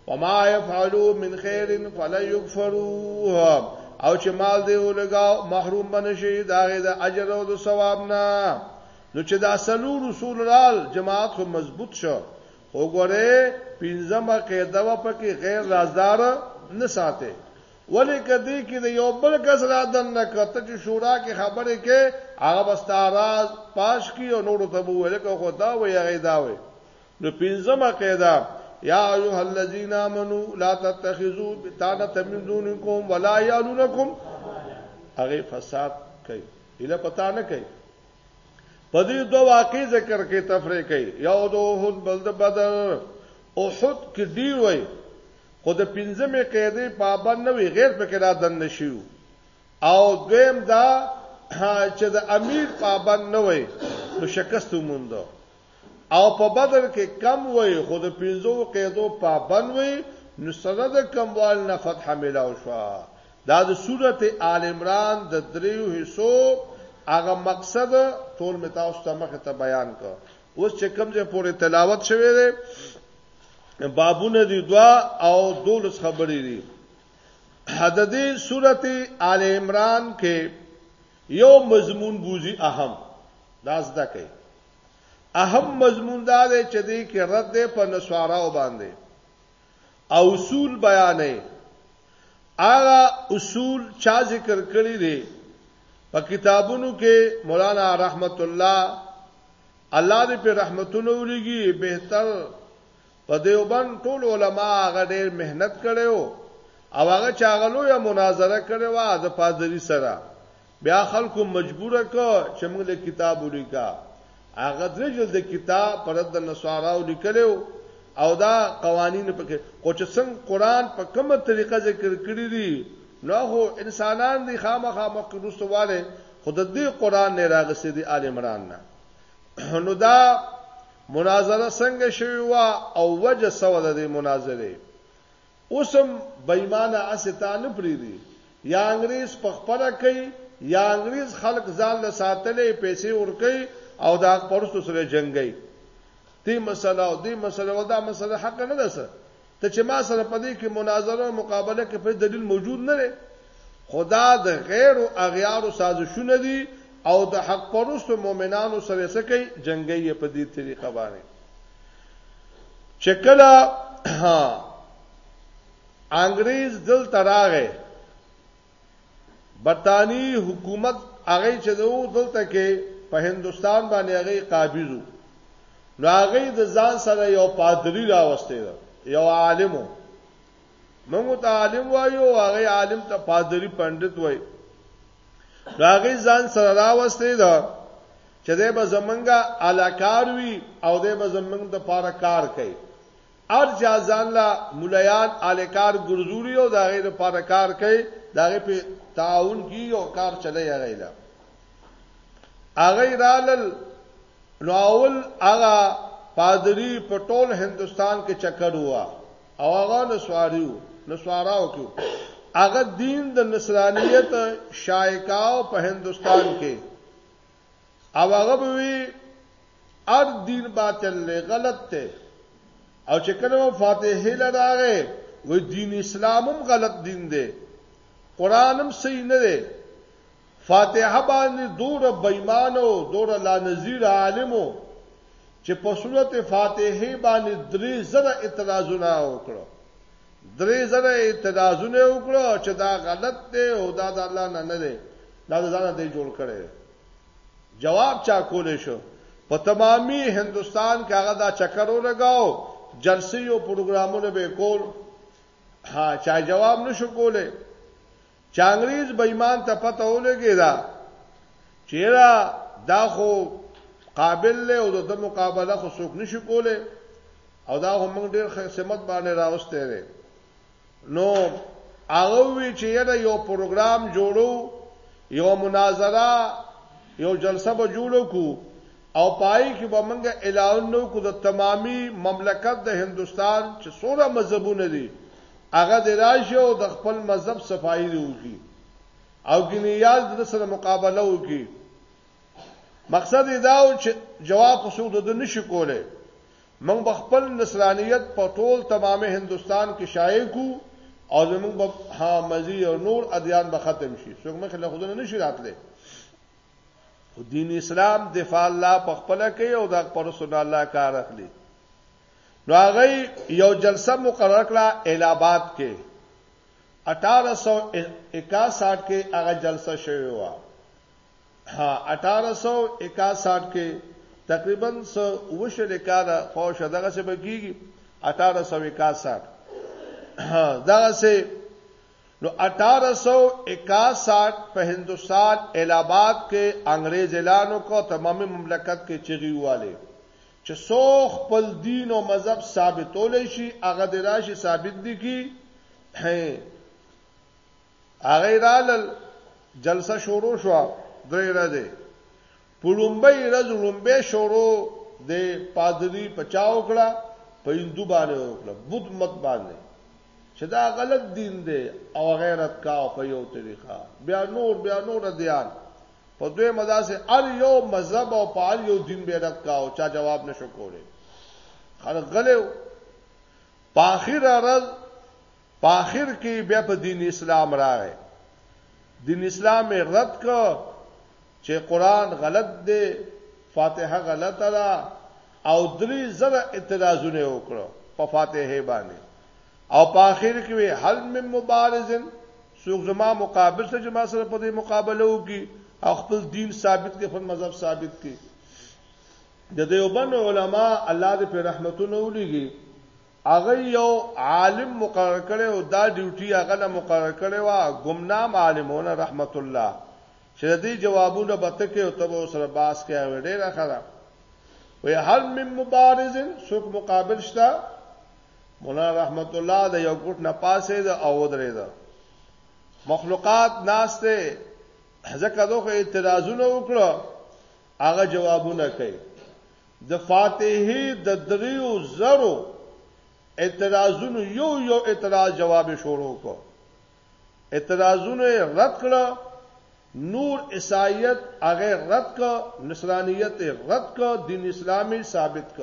وما يفعلوا من خير فلا يكفروه او چې مال دی ولګاو محروم بنشي دا غي د اجر او د ثواب نه نو چې دا سلو رسول رال جماعت خو مضبوط شو وګوره پنځمه قاعده و پکې غیر رازدار نه ساته ولی که دی کې د یو بل کس را دن نه کته چې شورا کې خبرې کې هغه بستا راز پاش کی او نور ته وو لکه خو دا وی هغه دا وی نو پنځمه قاعده یا ایها الذین آمنو لا تتخذوا بتانا من دونکم ولا یالونکم هغه فساد کوي اله پتا نه کوي په دې دوه واقع ذکر کې تفریق کوي یو دوه بل د بدر او حد کې دی وای خو د پنځمې قاعدې پابند نه وي غیر پکې را دننه شي او دویم دا چې د امیر پابند نه وي نو شکست وموند او په بدر کې کم وي خو د پنځو قاعدو پابند وي نو سره د کموال نه فتح ملاو شو دا د سورته آل عمران د دریو حصو هغه مقصد ټول متاوس ته مخه ته بیان کړ اوس چې کوم ځای پورې تلاوت شوی دی بابونه دي دوا او دولس خبرې دي حددې سورته آل عمران کې یو مضمون بوزي اهم دا زده کوي اهم مضمون دا دی چې دې کې رد ده په نسواراو باندې او اصول بیانې هغه اصول چا ذکر کړی دی په کتابونو کې مولانا رحمت الله الله دې په رحمتونو ولېږي بهتر په دیوبند ټول علما هغه ډېر مهنت کړو او هغه چاغلو یا مناظره کړو د پادری سره بیا خلکو مجبور کړ چې موږ له کتاب ولیکا هغه درې جلد کتاب پر د نصاراو لیکلو او دا قوانین پکې خو چې څنګه قران په کومه طریقه ذکر کړی دی نو هو انسانان دی خامخا مخکې رسواله خو د دې قران نه راغسي دی آل عمران نه نو دا مناظره څنګه شوی و او وجه سو د دې مناظره اوسم بېمانه اسیتان پریری یا انګريز په خپل کوي یا انګريز خلق ځان له ساتلې پیسې ورکي او دا پرستو سره جنگي دې مسله او دې مسله ودا مسله حق نه ده سر ته چې ما سره پدې کې مناظره او مقابله کې په دلیل موجود نه لري خدا د غیر او اغیار سازشونه دي او د حق پرست مؤمنانو سره سکه جنگي په دې طریقه باندې چکلا ها انګريز دل تراغه برتانی حکومت هغه چې نو دلته کې په هندستان باندې هغه قابضو نو هغه د ځان سره یو پادری راوستي یو عالمو موږ ته عالم وایو هغه عالم ته پادری پندت وای هغه ځان سره راوستي دا چې دې به زمونږه علاقار وي او دې به زمونږ د پاره کار کوي هر چا ځان له ملایان اهل کار ګرځولي او د هغې لپاره کار کوي، د هغې په تعاون کېږي او کار چلوي هغې له. هغه یې رالل نو اول هغه پادري په ټول هندوستان کې چکر ووه او هغه نسواري و، نسواراو کې و. هغه دین د نصرانیت شایع کاوه په هندوستان کې. او هغه به وی ار دین باطل له غلط ته او چې کله فاتحه لراغه و دین اسلام هم غلط دین دی قران هم صحیح نه دی فاتحه باندې دور بېمانو دور لا نذیر عالمو چې په صورت فاتحه باندې درې زره اعتراضونه وکړو درې ځله اعتراضونه وکړو چې دا غلط دی او دا د الله نه نه دی دا ځان ته جوړ کړي جواب چا کولې شو په تمامي هندستان کې هغه دا چکر ولګاو جلسې او پروګرامونه به کول ها چا جواب نشو کولې چې انګريز بېمان ته پته ولګي دا چیرې دا خو قابل له او د مقابله خو څوک نشي کوله او دا هم موږ ډېر خدمت باندې راوستي دي نو هغه وی چې یو پروګرام جوړو یو مناظره یو جلسه به جوړو کو او پای کې به موږ اعلان نو کو د تمامي مملکت د هندستان چې څوره مذهبونه دي هغه دې راشه او د خپل مذهب صفائی دی وکي او ګنیاز د سره مقابله وکي مقصد دا و چې جواب خو د نشي کوله موږ خپل نصرانیت په ټول تمامه هندستان کې شایع کو او زموږ په ها مزي او نور ادیان به ختم شي څوک مخ له خودنه نشي راتله دین اسلام دفاع الله په خپل کې او د پر سن الله کار اخلي نو هغه یو جلسه مقرر کړه اله آباد کې 1861 کې هغه جلسه شوې و 1861 کې تقریبا سو وشل کال فوش دغه څه بګیږي 1861 دغه څه نو 1861 په هندستان اله آباد کې انګريز اعلان وکړ تمامي مملکت کې چغي واله چې څوک خپل دین او مذهب ثابتولی شي هغه د راشي ثابت دي کی هغه رال جلسه شروع شو درې ورځې پړومبې ورځ لومبې شروع د پادری پچاو کړه په هندو باندې وکړه بت مت باندې چې دا غلط دین دی او غیرت کا په یو طریقه بیا نور بیا نور دیان په دوی مدا سه ار یو مذهب او په ار یو دین به رد کاو چا جواب نشو کوله خلک غلو په اخر راز په اخر کې بیا په دین اسلام راغی دین اسلام رد کو چې قران غلط دی فاتحه غلطه ده او دري زره اعتراضونه يې وکړو په فاتحه باندې او په اخر کې وي حل من مبارزن څوک زما مقابل ته جما سره په دې مقابله وکي او خپل دین ثابت کې خپل مذهب ثابت کې د دیوبند علما الله دې په رحمتونو ولېږي هغه یو عالم مقرر کړي او دا ډیوټي هغه نه مقرر کړي وا ګمنام عالمونه رحمت الله چې د دې جوابونه به ته کې او ته به سره باس کې او ډېره ښه ده وی هل من مبارزن څوک مقابل شته مولا رحمت الله د یو ګټ نه پاسې د او درې ده مخلوقات ناشته ځکه دوه اعتراضونه وکړو هغه جوابونه کوي د فاتحه د دریو زرو اعتراضونو یو یو اعتراض جواب شروع کو اعتراضونه یې رد کړه، نور عیسایت هغه رد ک، نصرانیت یې رد ک، دین اسلام یې ثابت ک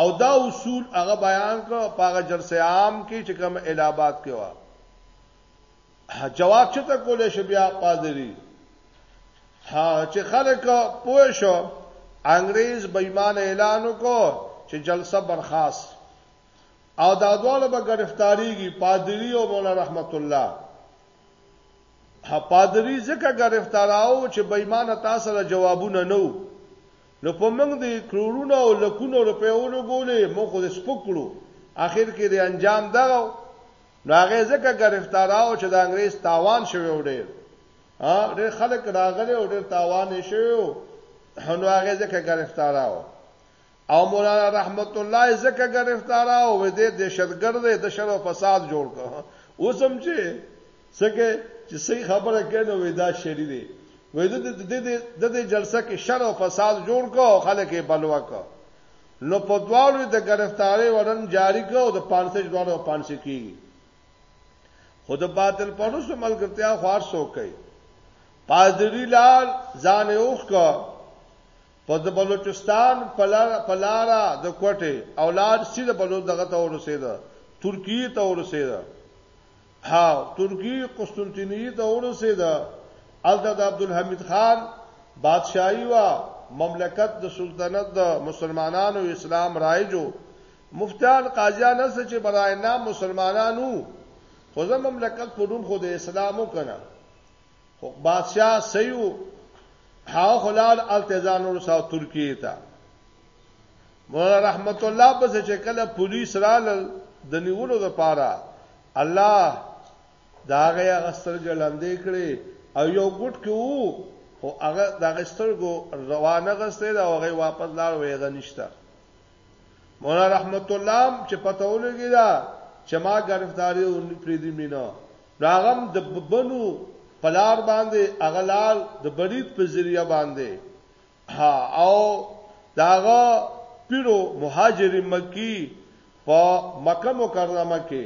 او دا اصول هغه بیان ک په هغه جلسه عام کې چې کوم الہ آباد کې و جواب چې ته کولې شو بیا پادری ها چې خلک پوه شو انګريز بېمانه اعلان وکړ چې جلسه برخاست او دا دواړه به گرفتاریږي پادری او مولا رحمت الله پادری ځکه گرفتاراو چې بېمانه تاسو له جوابونه نو نو په موږ د کروڑونو او لکونو روپیونو ګولې موږ خو سپکړو اخر کې د انجام دغه نو هغه ځکه گرفتاراو چې د انګريز تاوان شوی و ډېر ها ډېر خلک راغلي او ډېر تاوان شوی نو هغه ځکه گرفتاراو او مولانا رحمت الله زکه گرفتار او دې دهشتګرد د شر او فساد جوړ کړ اوس هم چې څنګه چې صحیح خبره کینو وې دا شری دی وې د دې د دې جلسه کې شر او فساد جوړ کړ او خلک یې بلوا کړ نو په دوالو د گرفتاری ورن جاری کړ او د پانسج دوالو پانسې کیږي خود باطل پرس ملګرتیا خوار سو کوي پادری لال ځان اوخ کا په د بلوچستان په لاره د کوټې او لار سي د بلوچ دغه ته ورسېده ترکیې ته ورسېده ها ترکیې قسطنطنیه ته ورسېده الته د عبدالحمید خان بادشاہي وا مملکت د سلطنت د مسلمانانو اسلام رایجو مفتیان قاضیان سره چې برای نام مسلمانانو خو زم مملکت په نوم خو د اسلامو کنه خو بادشاه صحیح وو هغه خلال التزان ور ساو ترکیه ته مولا رحمت الله په څه شکل پولیس رال د نیولو لپاره الله دا هغه غستر ګلندې کړي او یو ګټ کې وو خو هغه د غسترګو روانه غستې دا هغه واپس لاړ وېغه نشته مولا رحمت الله چې پته ولګی دا چې ما گرفتاری او پریدی مینه راغم د بنو پلار باندې اغلال د برید په ذریعہ باندې ها او داغه پیرو مهاجر مکی په مکه مکرمه کې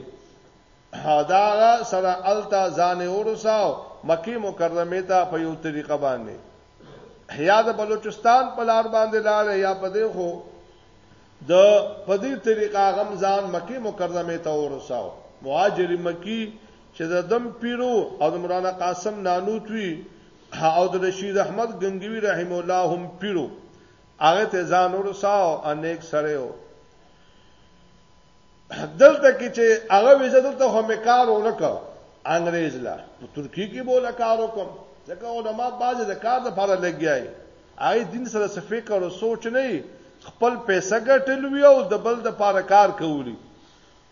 داغه سره التا ځان ورساو مکی مکرمه ته په یو طریقه باندې یا د بلوچستان په لار باندې لاړ یا په دې خو د په دې طریقه غمزان مکی مکرمه ته ورساو مهاجر مکی چې د دم پیرو او د مولانا قاسم نانوت وی او د رشید احمد غنگوی رحم الله هم پیرو هغه ته ځان ورساو انیک سره دلته کې چې هغه ویزه دلته خو مې کار ونه کړ انګريز لا په ترکی کې بوله کار وکم ځکه علما باز د کار د لپاره لګیای هغه دین سره څه فکر او سوچ نه خپل پیسې ګټل وی او د بل د لپاره کار کولی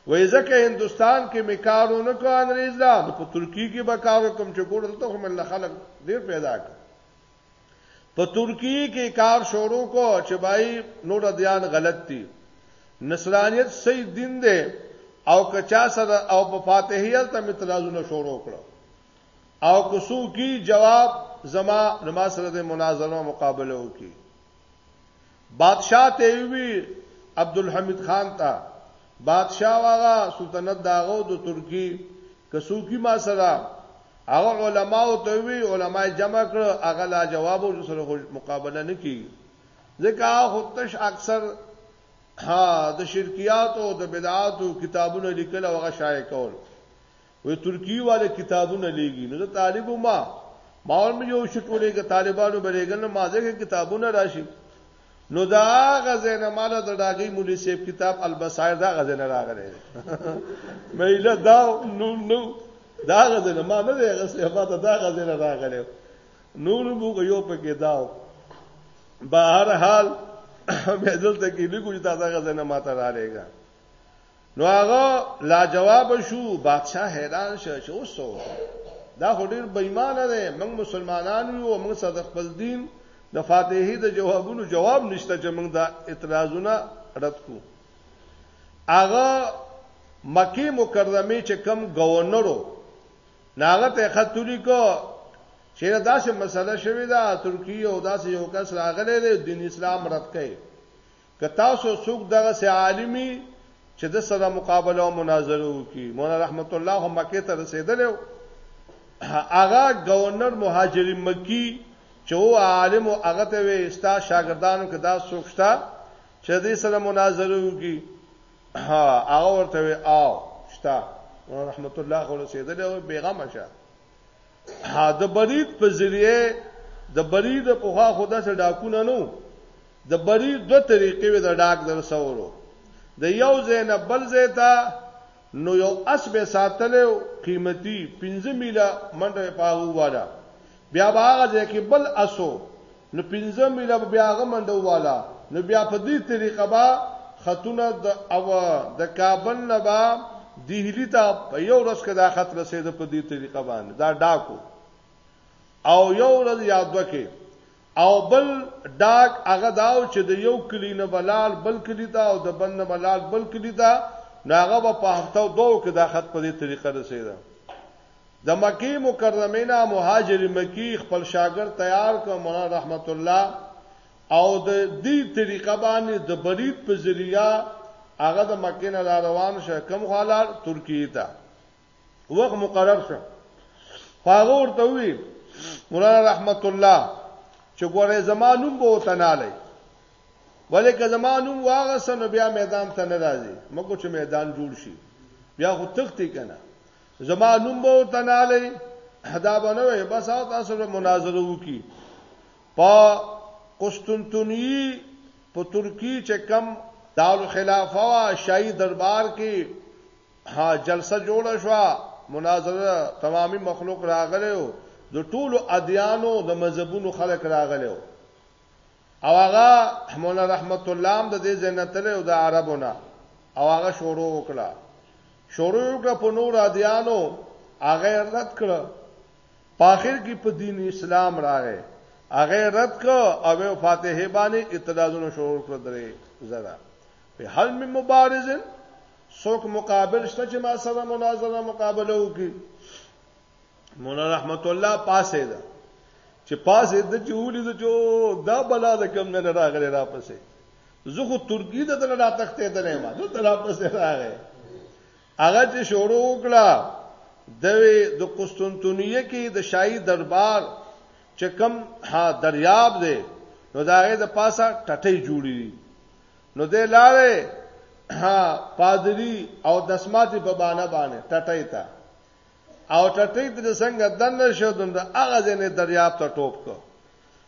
وای ځکه هندستان کې مې کار ونه کړ انګريز لا په ترکی کې به کار وکم چې ګور دلته خو مې خلک ډیر پیدا کړ په ترکیه کې کار شروع کو چې بای نور ادیان غلط دي نصرانیت صحیح دین دی او کچا سره او په فاتحیه ته مترازونه شروع کړو او کوسو کی جواب زما نما سره د مناظره مقابله وکي بادشاہ ته وی عبدالحمید خان ته بادشاہ واغه سلطنت داغو د ترکی کسوکی ما سره هغه علما او ته وی علما جمع کړ هغه لا جواب او سره مقابله نکي ځکه هغه تش اکثر ها د شرکیات او د بدعات او کتابونو لیکل او هغه شایع کول وې ترکیه والے کتابونه لیږي نو زه طالب ما ما هم یو شټولې کې طالبانو بریګل نه مازه کې کتابونه راشي نو دا غزه نه مال د ډاګي مولوی صاحب کتاب البصائر دا غزه نه راغلی مېله دا نو نو دا غزه نه ما نه دی غسه ما ته دا غزه نه راغلی نور مو یو پکې داو بهر حال مې دلته کې لګوي دا غزه نه ما ته راغلی نو هغه لا جواب شو بادشاہ حیران شو چې اوس څه وکړي دا خو ډیر بېمانه دی موږ مسلمانان یو موږ صدق خپل دین د فاتحه د جوابونو جواب نشته چې موږ دا اعتراضونه رد کو هغه مکی مکرمه چې کم گورنرو ناغه ته خطوري کو چې دا څه مسله شوې ده ترکیه او داسې یو کس راغلی دی دین اسلام رد کړي که تاسو څوک دغسې عالم وي چې د سره مقابله او مناظره وکړي مولانا رحمت الله هم مکه ته رسیدلی هغه گورنر مهاجر مکی چې او عالم او هغه ته وي ستا شاګردانو کې دا څوک شته چې دې سره مناظره وکړي هغه ورته وي او شته رحمت الله خو رسیدلی او بیغمه شه ها د برید په ذریعه د برید په خوا خو داسې ډاکونه نو د برید دوه طریقې وې د ډاک در سورو د یو ځای نه بل ځای ته نو یو اس به ساتلې قیمتي 15 میله منډه پاغو واده بیا هغه ځای کې بل اسو نو پنځه میله به بیا هغه منډه وواله نو بیا په دې طریقه به خطونه د او د کابل نه به دهلی ته په یو ورځ کې دا خط رسیده په دې طریقه باندې دا ډاکو او یو ورځ یا دوه کې او بل ډاک هغه داو چې د یو کلی نه بلال بل کلی ته او د بل نه بلال بل کلی ته ناغه په هفته دوه کې دا خط په دې طریقه رسیده د مکې مکرمې نه مهاجر مکي خپل شاګرد تیار کړ مولانا رحمت الله او د دې طریقه باندې د برید په ذریعہ هغه د مکې نه را روان شو کوم خالار ترکیه ته وخت مقرر شو هغه ورته وی مولانا رحمت الله چې ګوره زمانوم به وتناله ولې که زمانوم واغه سن بیا میدان ته ناراضي مګو چې میدان جوړ شي بیا خو تختی کنه زما نوم به ورته نه لې دا به نه وي بس او تاسو به مناظره وکي په قسطنطنیه په ترکی چې کم دار خلافه وا شاهي دربار کې ها جلسه جوړه شو مناظره تمامي مخلوق راغلو د ټولو ادیانو د مذهبونو خلک راغلو او هغه مولا رحمت الله هم د دې زینتله او د عربونه او هغه شروع وکړه شروع وکړه په نور ادیانو هغه رد کړ په اخر کې په دین اسلام راغی هغه رد کړ او فاتحه باندې اعتراضونه شروع کړ درې زره په حل می مبارزن څوک مقابل شته چې ما سره مناظره مقابله وکړي مولا رحمت الله پاسه ده چې پاسه د جوړې د جو دا بلا د کم نه راغلی را پسې زه خو ترکی ته نه راتخته ته نه ما زه تر پسې راغی هغه چې شروع وکړه د د قسطنطنیه کې د شاهي دربار چې کم ها دریاب دی نو داغه د پاسه ټټې جوړې دي نو دې لارې ها پادری او دسماتي په باندې باندې ټټې تا او ټټۍ ته د څنګه دننه شو نو د هغه ځنې دریاب ته ټوپ کو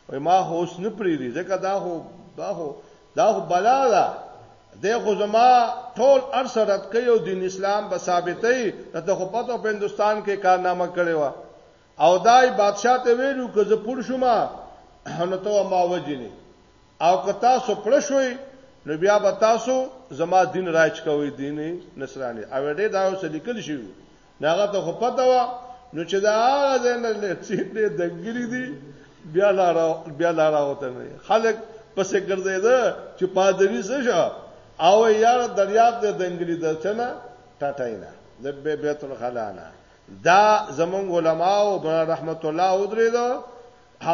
وای ما خو اوس نه پریری ځکه دا خو دا خو دا خو بلا ده د خو زما ټول ارسرت کوي او دین اسلام به ثابتې ته خو پته په هندستان کې کارنامه کړې و او دای بادشاہ ته ویلو که زه پور شوم نو ته ما وجنې او که تاسو پړه شوئ نو بیا به تاسو زما دین راج کوئ دین نصرانی او ډېر دا یو څه لیکل شوی ناغه ته خو پته و نو چې دا هغه زنه لټسیټ دې دګری دی بیا لار بیا لار وته نه خلک پسې ګرځي دا چې پادری څه شو او یار دریاب دې دنګلی درچنه ټټاینا د بیت الخلانا دا زمون علماو بر رحمت الله او درې دا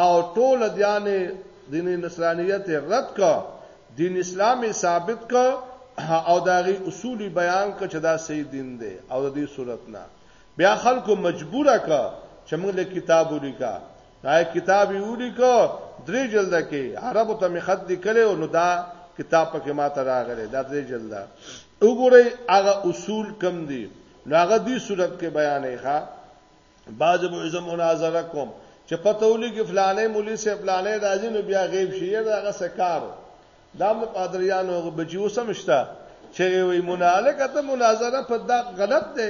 او ټول ادیان دین نصرانیت رد کو دین اسلام ثابت کو او داغي اصول بیان کو چې دا صحیح دین دی او د دې صورت نه بیا خلکو مجبور کا چې موږ له کتاب ولیکا دا کتاب یو لیکو درې جلد کې عربو ته مخد لیکلې او نو دا کتاب پکې ماته راغلی دا درې جلد وګورئ هغه اصول کم دي نو هغه دې صورت کې بیانې ښا بعض معزم مناظره کوم چې پته ولي کې فلانه مولي سه فلانه راځي نو بیا غیب شي یا دغه سکار دا مو پادریانو بچیو سمشتا چې وي مناله کته مناظره په دا غلط ده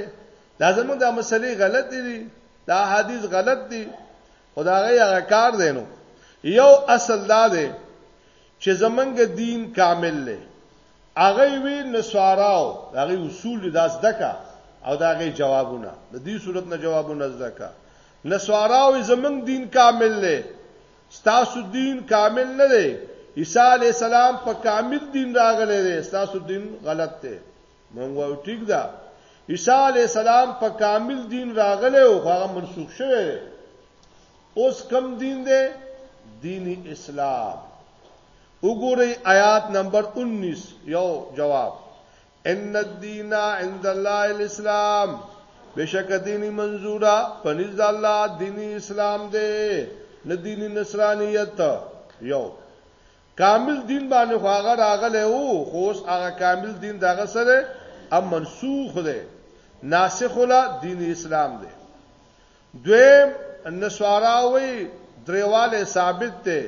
دا زموږ د مسلې غلط دي دا حدیث غلط دي خدای هغه کار دینو یو اصل دا ده چې زمونږ دین کامل دی هغه وی نسواراو د هغه اصول دي دا زده کا او دا هغه جوابونه د دې صورت نه جوابونه زده کا نسواراو زمنګ دین کامل دی ستاسو دین کامل نه دی عیسی علی السلام په کامل دین راغلی دی ستاسو دین غلط دی مونږ وایو ټیک ده عیسی علی السلام په کامل دین راغلی او هغه منسوخ شوی دی اوس کم دین دی دین اسلام وګورئ آیات نمبر 19 یو جواب ان الدین عند الله الاسلام بشک دینی منظوره پنځ الله دینی اسلام دی نه دینی نصرانیت یو کامل دین باندې خو هغه راغلی وو خو اوس هغه کامل دین دغه سره ام منسوخ دی ناسخ ولا دین اسلام دی دویم، نصارا وایي، درېوالی ثابت دی،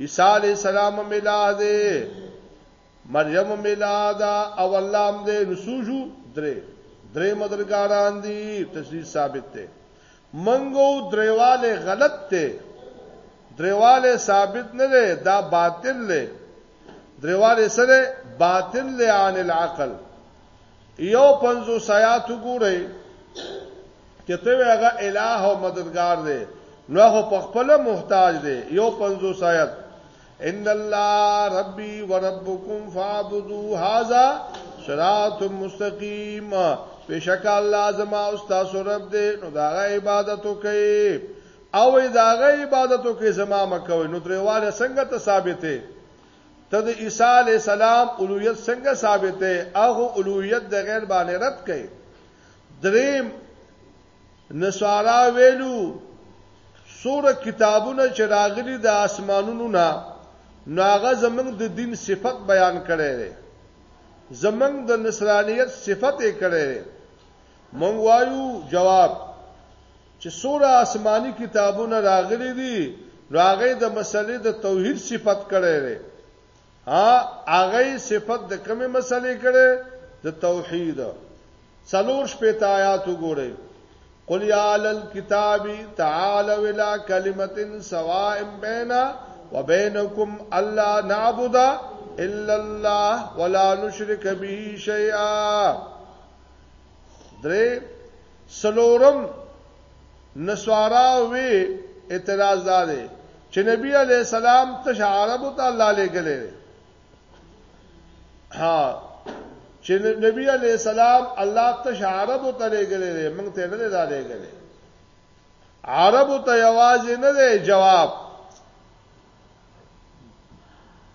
عیسی علیه السلام هم اله دی، مریم هم اله ده او الله هم دی، نو څو شو؟ درې. درې مدرګاران دي، تشریح ثابت دی. منګو درېوالی غلط دی، درېوالی ثابت نه دی، دا باطل دی، درېوالی څه دی؟ باطل دی عن العقل. یو پنځوس آیات وګورئ چې ته وې هغه الٰه او مددگار دی نو هغه په خپل محتاج دی یو پنځوس آیات ان الله ربي وربكم فاعبدوا هذا صراط مستقيم بشک الله زما او تاسو رب دې نو دا عبادت وکي او دا عبادت وکي زما مکوي نو درواله څنګه ته ثابته ته د عیسی علیه السلام الوهیت څنګه ثابتوې؟ هغه الوهیت د غیر باندې رد کړي. دریم، نصارا ویلو څوره کتابونه چې راغلي د آسمانونو نه نو هغه زمونږ د دین صفت بیان کړی دی زمونږ د نصرانیت صفت یې کړی دی مونږ وایو جواب چې څوره اسماني کتابونه راغلي دي نو هغه یې د مسلې د توحید صفت کړی دی ها هغه یې صفت د کومې مسلې کړی د توحید څلور شپېته آیات وګورئ قل یا اهل الكتاب تعالوا الى کلمه سواء بیننا وبینکم الا نعبد الا الله ولا نشرك به شيئا درې څلورم، نصارا وي اعتراض دا دی چې نبی علی السلام تش عربو ته الله لګلې ها چې نبی علی السلام الله تش عربو ته لګلې موږ ته نه لګلې عربو ته یوازې نه دی جواب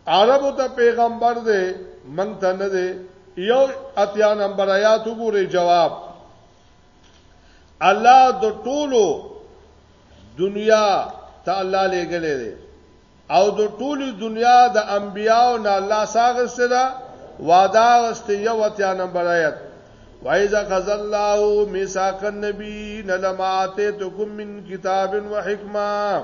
عربو ته پیغمبر دی منګ ته نه دی یو اتیا نمبر آیات وګورئ جواب الله د ټولو دنیا ته الله لګلې دی او د ټولو دنیا د انبیاو نه الله ساغسته ده وعده واست یو اتیا نمبر آیات وایذا خذ الله میثاق النبی لما اتیتکم من کتاب و حکمه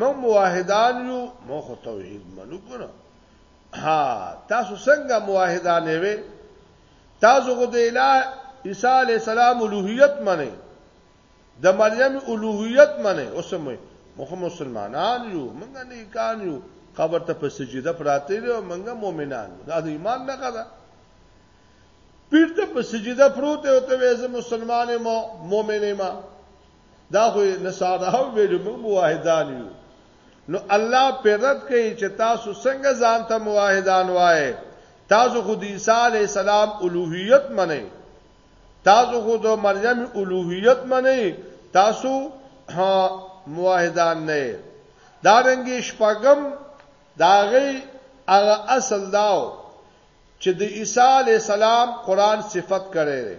موږ موحدان یو مو خو توحید منو کنه ها تاسو څنګه موحدان یې تاسو خو د الہ عیسی علی السلام الوهیت منئ د مریم الوهیت منئ اوس مې موږ مسلمانان یو موږ نه کان یو قبر ته په سجده پراته یو موږ مؤمنان دا د ایمان نه غدا پیر ته په سجده پروت یو ته زه مسلمان ما مؤمن ما دا خو نصارا ویل موږ موحدان یو نو الله پرد کوي چې تاسو څنګه ځان ته موحدان وای تاسو خو د عیسی علی السلام الوهیت منئ تاسو خو د مریم الوهیت منئ تاسو ها موحدان نه دا رنګي شپغم داغي هغه اصل داو چې د عیسی علی السلام قران صفت کړي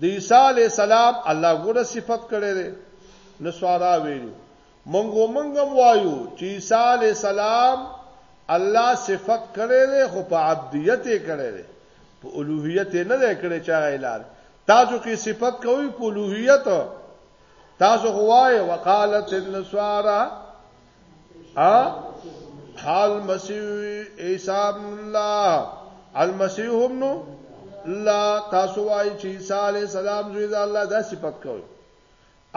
د عیسی علیه السلام الله غوره صفت کړی دی. نصارا ویلي، موږ و موږ هم وایو چې عیسی علیه السلام الله صفت کړی دی خو په عبدیت یې کړی دی، په الوهیت یې نه دی کړی چې هغه اله دی. تاسو کې صفت کوي په الوهیت تاسو غواړئ وقالت النصارا ا حال مسیح عیسی ابن الله المسیح هم نو لا تاسو وای چې عیسی علی السلام زوی د الله دا صفت کوي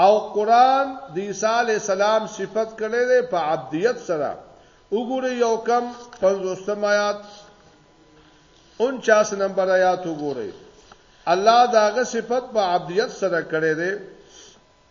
او قران د عیسی علی السلام صفت کړي دی په عبدیت سره وګوره یو کم 50 آیات 49 نمبر آیات وګوره الله داغه صفت په عبدیت سره کړي دی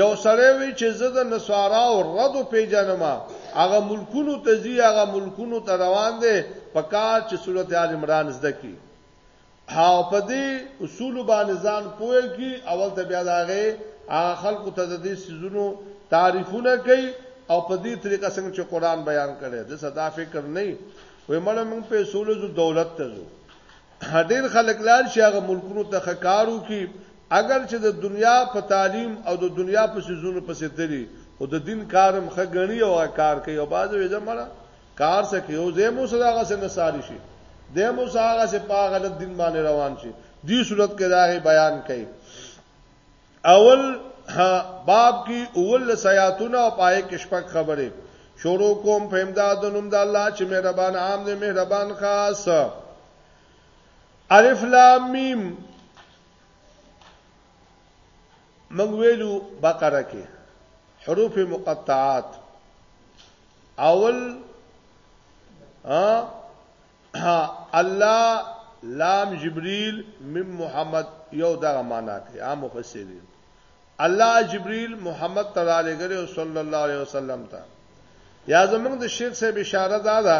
یو سړی وي چې زه د نصاراو رد و پیژنم هغه ملکونو ته ځي هغه ملکونو ته روان دی په کار چې سورت آل عمران زده کی او په دې اصول باندې ځان پوهه کی اول ته بیا داغه هغه خلکو ته د دې سيزونو تعریفونه کوي او په دې طریقه څنګه چې قران بیان کړي د صدا فکر نه وي مړه موږ په اصول دولت ته ځو ډیر خلک لال شي هغه ملکونو ته خکارو کی اگر چې د دنیا په تعلیم او د دنیا په سيزونو په ستري خو د دین کارم خګنی او کار کوي او باز وې زمړه کار سکه او زمو سره هغه سره نصاری شي دمو سره هغه سره په غلط دین باندې روان شي دی صورت کې دا بیان کوي اول باب کې اول سیاتونه او پای کې شپږ خبرې شروع کوم په امداد نوم د الله چې مهربان عام دی مهربان خاص الف لام میم موږ ویلو بقره کې حروف مقطعات اول ا الله لام جبريل مم محمد یو دغه معنا کوي عام مفسرین الله جبريل محمد تعالی علیه صلی الله علیه وسلم ته یا زمونږ د شیخ صاحب اشاره دا ده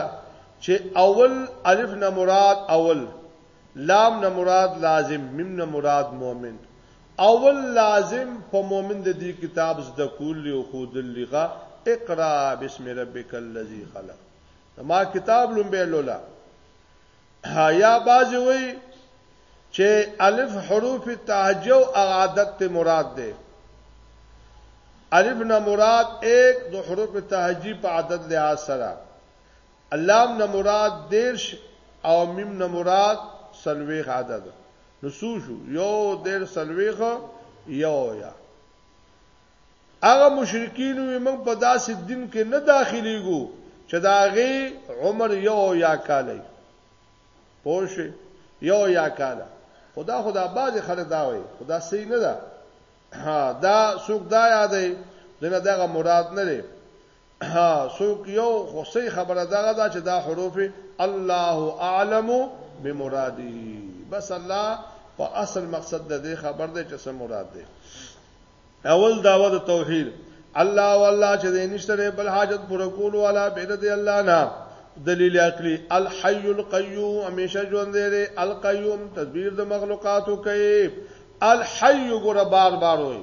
چې اول الف نه مراد اول لام نه مراد لازم مم نه مراد مؤمن اول لازم په مؤمن د دې کتاب زده کول او خود لغه اقرا بسم ربک الذی خلق ما کتاب لومبه لولا یا باز وی چې الف حروف تهجو عادت ته مراد ده الف نه مراد 1 دو حروف تهجی په عدد له سره اللام نه مراد دیرش او میم نه مراد سلویخ عدد نو سوشو یو دیر سلویخ یو یا هغه مشرکین وی موږ په داسې دین کې نه داخليږو چې دا غي عمر یو یا کالای پوه یو یا کاله خدا خدا باز خلک دا وي خدا صحیح نه ده ها دا څوک دا یادې دنه دغه مراد نه لري ها څوک یو خو صحیح خبره دغه دا چې دا حروف الله اعلم بمراده بس الله په اصل مقصد د دې خبر دی چې څه مراد دی اول داوا د توحید الله والله چې دې نشته بل حاجت پر کول والا به دې الله نه دلیل عقلی الحي القيوم همیشه ژوند دی القيوم تدبیر د مخلوقاتو کوي الحي ګره بار بار وي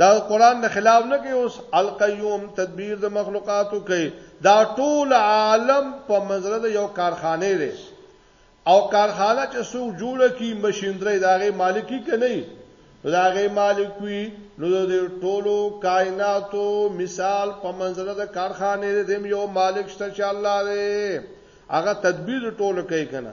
دا قران د خلاف نه کوي اوس القیوم تدبیر د مخلوقاتو کوي دا ټول عالم په منځره د یو کارخانه دی او کارخانه چې سو جوړ کی ماشينري داغه مالکی کني داغه مالک وي نو د ټولو کائناتو مثال په منځره د کارخانه دی یو مالک شته چې الله دی هغه تدبیر ټولو کوي کنه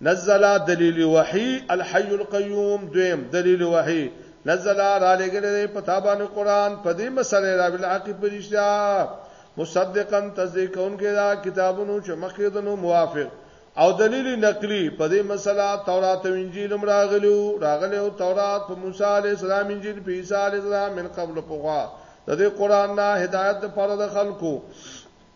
نزل دلیل وحی الحی القیوم دویم دلیل وحی نزل را لګل دی په تابانه قران په دې مسله را بل حق پرشتیا مصدقا تصدیق اونګه دا کتابونو چې مخکې دنو موافق او دلیل نقلی په دې مسله تورات او انجیل هم راغلو راغلی او تورات په موسی علی السلام انجیل په عیسی علی السلام من قبل پوغا د دې قران نه هدایت پر د خلکو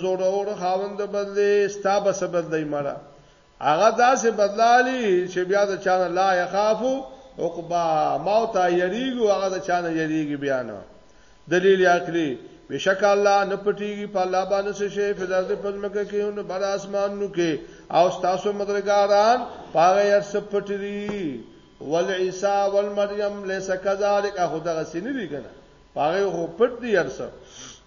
زور اور خاوند بدلی ستا بس بدلی مړه هغه داسې بدلالی چې بیا د چانه لا یخافو عقبا ما تا یریږي هغه د چانه یریږي بیا نه دلیل عقلی بشک الله نه پټیږي په الله باندې څه شي په داسې پزمکه کې او بر اسمان نو کې او تاسو مدرګاران پاره یې څه پټری ول عیسی ول مریم لیس کذالک هغه دغه سینې دي کنه پاره هو پټ دی ارسه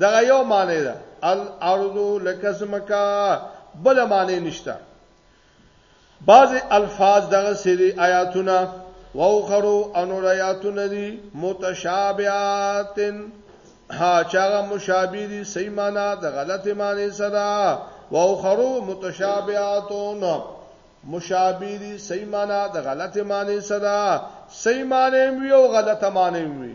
دغه یو معنی ده الارض لکسمکا بل معنی نشته بعض الفاظ دغه سری آیاتونه واخرو انور آیاتونه دي متشابهاتن ها چاغه مشابه دي صحیح معنا د غلط معنی سره واخرو متشابهاتون مشابه دي صحیح معنا د غلط معنی سره صحیح معنی وي او غلط معنی وي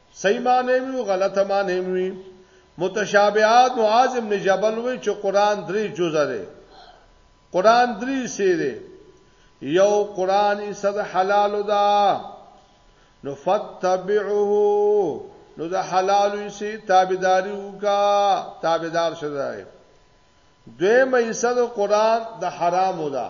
صحیح معنی وي او غلطه معنی وي متشابهات معاذ ابن جبل وی چې قران درې جزء دی قران درې سي دی یو قران یې صد حلال ده نو فتبعوه نو د حلال یې سي تابعداري وکا تابعدار شوه دوی مې صد قران د حرامو ده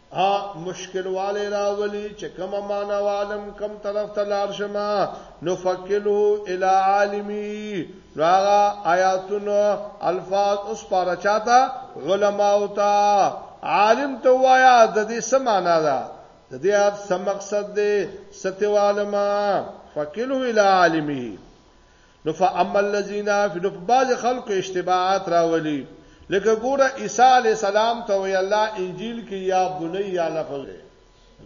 ها مشکل والے راولی چې کوم معنا عالم کم طرف ته لار شمه نو فکلو الی عالمی راغه آیاتونو الفاظ اوس پاره چاته علما او تا عالم ته وایا د دې سمانا ده د دې اپ سم مقصد دی ستیوالما فکلو الی عالمی نو فاما الذين في نو په بعض خلکو اشتباهات راولي لکه ګوره عیسی علی السلام ته وی الله انجیل کې یا بنی یا لفظ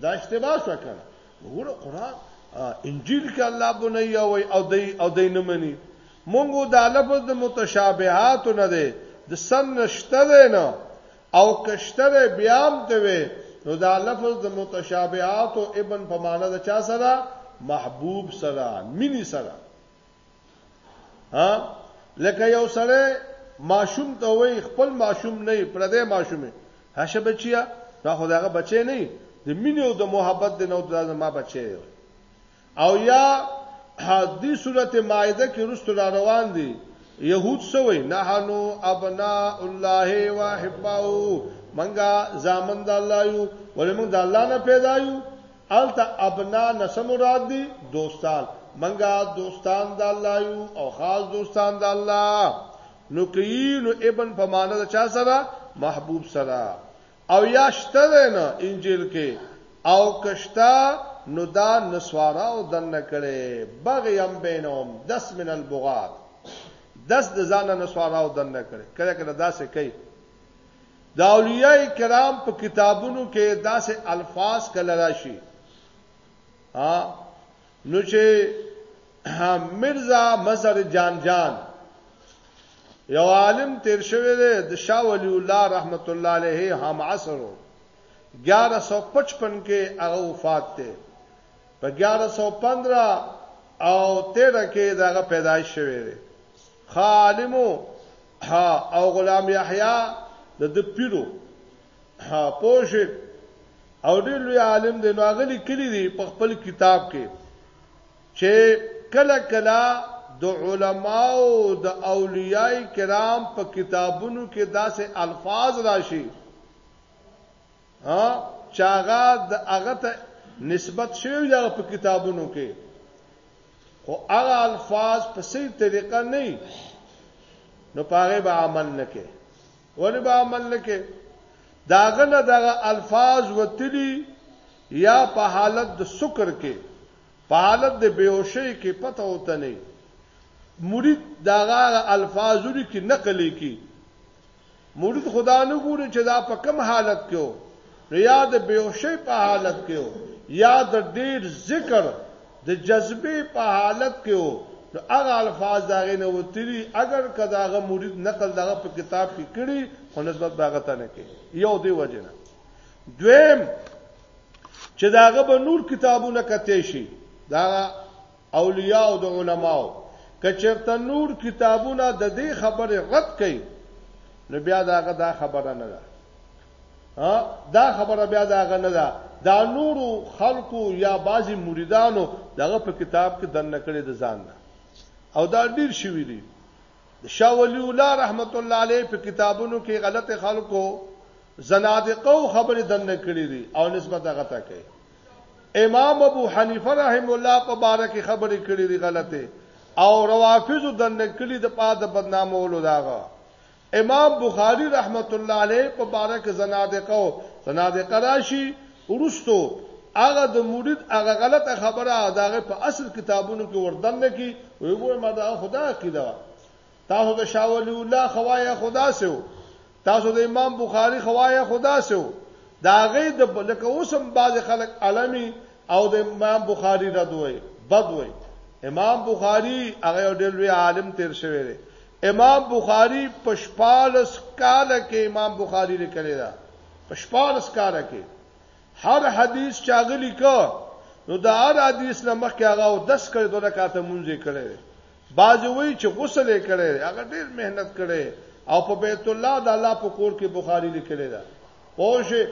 دا اشتباه شو کنه ګوره قران انجیل کې الله بنی یا وی او دی او دی نه مني مونږ دا لفظ د متشابهات نه دی د سن نشته نه او که شته دی بیا هم ته وې نو دا لفظ د متشابهات او ابن په معنا د چا سره محبوب سره مینی سره ها لکه یو سره ماشوم ته وای خپل ماشوم نه پردې ماشومه هشه بچیا دا خدایغه بچی نه د مینې او د محبت د نو د ما بچی او یا حدی سورته مائده کې رستو را روان دي يهود سوې نحنو ابناء الله واحباو منګه زامن د الله یو ولې موږ د الله نه پیدا یو الته ابنا نسم مراد دي دوستان منګه دوستان د الله یو او خاص دوستان د الله نو کین ابن په معنا د چا سره محبوب سره او یا شته دی نه انجیل کې او که شته نو دا نسواراو دننه کړی بغیا بینهم دس من البغات دس د ځانه نسواراو دننه کړی کله کله داسې کوي د اولیاء کرام په کتابونو کې داسې الفاظ کله راشي ها نو چې مرزا مظهر جان جان یو عالم تیر شوی دی د شاه ولی الله رحمت الله علیه هم عصرو 1155 کې هغه وفات دی په 1115 او 13 کې دغه پیدایش شوی دی خالمو او غلام یحیی د د پیرو ها پوش او ډېر لوی عالم دی نو هغه لیکلی دی په خپل کتاب کې چې کله کله د علماو د اولیاء کرام په کتابونو کې داسې الفاظ راشي ها چاغه د هغه ته نسبت شوی دا په کتابونو کې خو هغه الفاظ په سي طریقه نه نو پاره به عمل نکې ولې به عمل نه کې داغه نه دغه الفاظ وتلی یا په حالت د سکر کې په حالت د بیهوشۍ کې پته وته نه مرید داغه الفاظو کې نقل کی مرید خدا نه ګوري چې دا په کم حالت کې و یا د بیهوشۍ په حالت کې و یا د ډیر ذکر د جذبې په حالت کې و نو هغه الفاظ دا غي نه وتلی اگر کداغه مرید نقل دغه په کتاب کې کړي خو نسبت باغه ته نه کوي یو دی وجنه دویم چې داغه به نور کتابونه کته شي دا اولیاء او د علماو کچرته نور کتابونه د دې خبره رد کړي نو بیا داغه دا خبره نه ده دا خبره بیا دا غنه ده دا نور خلکو یا بعضی مریدانو دغه په کتاب کې دنه کړی د ځان نه او دا ډیر شوی دی شاه ولی الله رحمت الله علیه په کتابونو کې غلط خلکو زنادقو خبرې دنه کړی دي او نسبت هغه ته کوي امام ابو حنیفه رحم الله په باره کې خبرې کړې دي غلطه او روافض دنه کړی د پاد بدنامولو داغه امام بخاری رحمت الله علیه په باره کې زنادقه او زنادقه راشي ورستو هغه د مرید هغه غلطه خبره داغه په اصل کتابونو کې وردن نه کی وی ګوره ما دا خدا عقیده تاسو د شاولی الله خوایا خدا سو تاسو د امام بخاری خوایا خدا سو دا غي د لکه اوسم باز خلک عالمي او د امام بخاری رد وای بد وای امام بخاری هغه ډېر لوی عالم تیر شوی دی امام بخاری په شپاړس کاله کې امام بخاری لیکلی دا په شپاړس کاله کې هر حدیث چاغه لیکو نو دا هر حدیث نه مخکې هغه او 10 کړي دوه رکعاته مونږ یې کړي بعضی وی چې غسل یې کړي هغه ډیر مهنت کړي او په بیت الله د الله په کور کې بخاری لیکلی دا پوه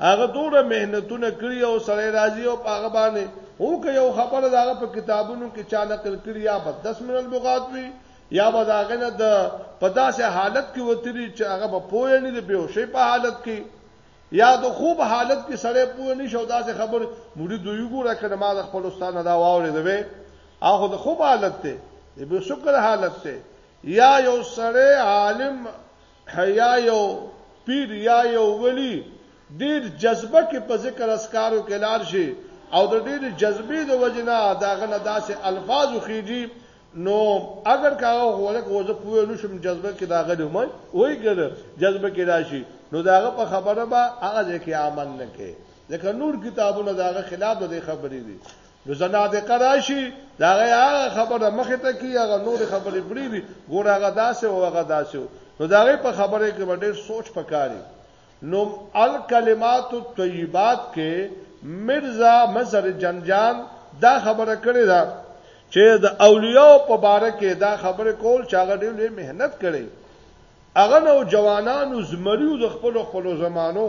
هغه دوره مهنتونه کړی او سره راضی او هغه باندې هو که یو خبره داغه په کتابونو کې چا نقل کړی یا به 10 منل بغات وی یا به داغه نه د پداسه حالت کې وتلی چې هغه په پوهه نه دی بهوشي په حالت کې یا د خوب حالت کې سړی پوه نه شو داسې خبر موري دوی ګوره کړه ما د خپل استاد دا واورې دوی هغه د خوب حالت ته به شکر حالت ته یا یو سړی عالم هه یا یو پیر یا یو ولی ډیر جذبه کې په ذکر اسکارو کې لار شي او د ډیر جذبې د وجنه داغه نه داسې الفاظ خېږي نو اگر کاغه غوړه کوزه پوه نو شم جذبه کې داغه دی مې وای ګره جذبه کې راشي نو داغه په خبره به هغه ځکه عمل نه کې ځکه نور کتابونه داغه خلاف د خبرې دي نو زنادقه راشي دا هغه خبره مخه ته کی هغه نور خبرې پری دي ګور هغه داسې او هغه داسې نو دا غي په خبره کې ډېر سوچ پکاري نو الکلمات الطیبات کې مرزا مظهر جنجان دا خبره کړې ده چې د اولیاء په باره کې دا خبره کول چې هغه ډېر مهنت کړي هغه نو جوانانو زمریو د خپل خپل زمانو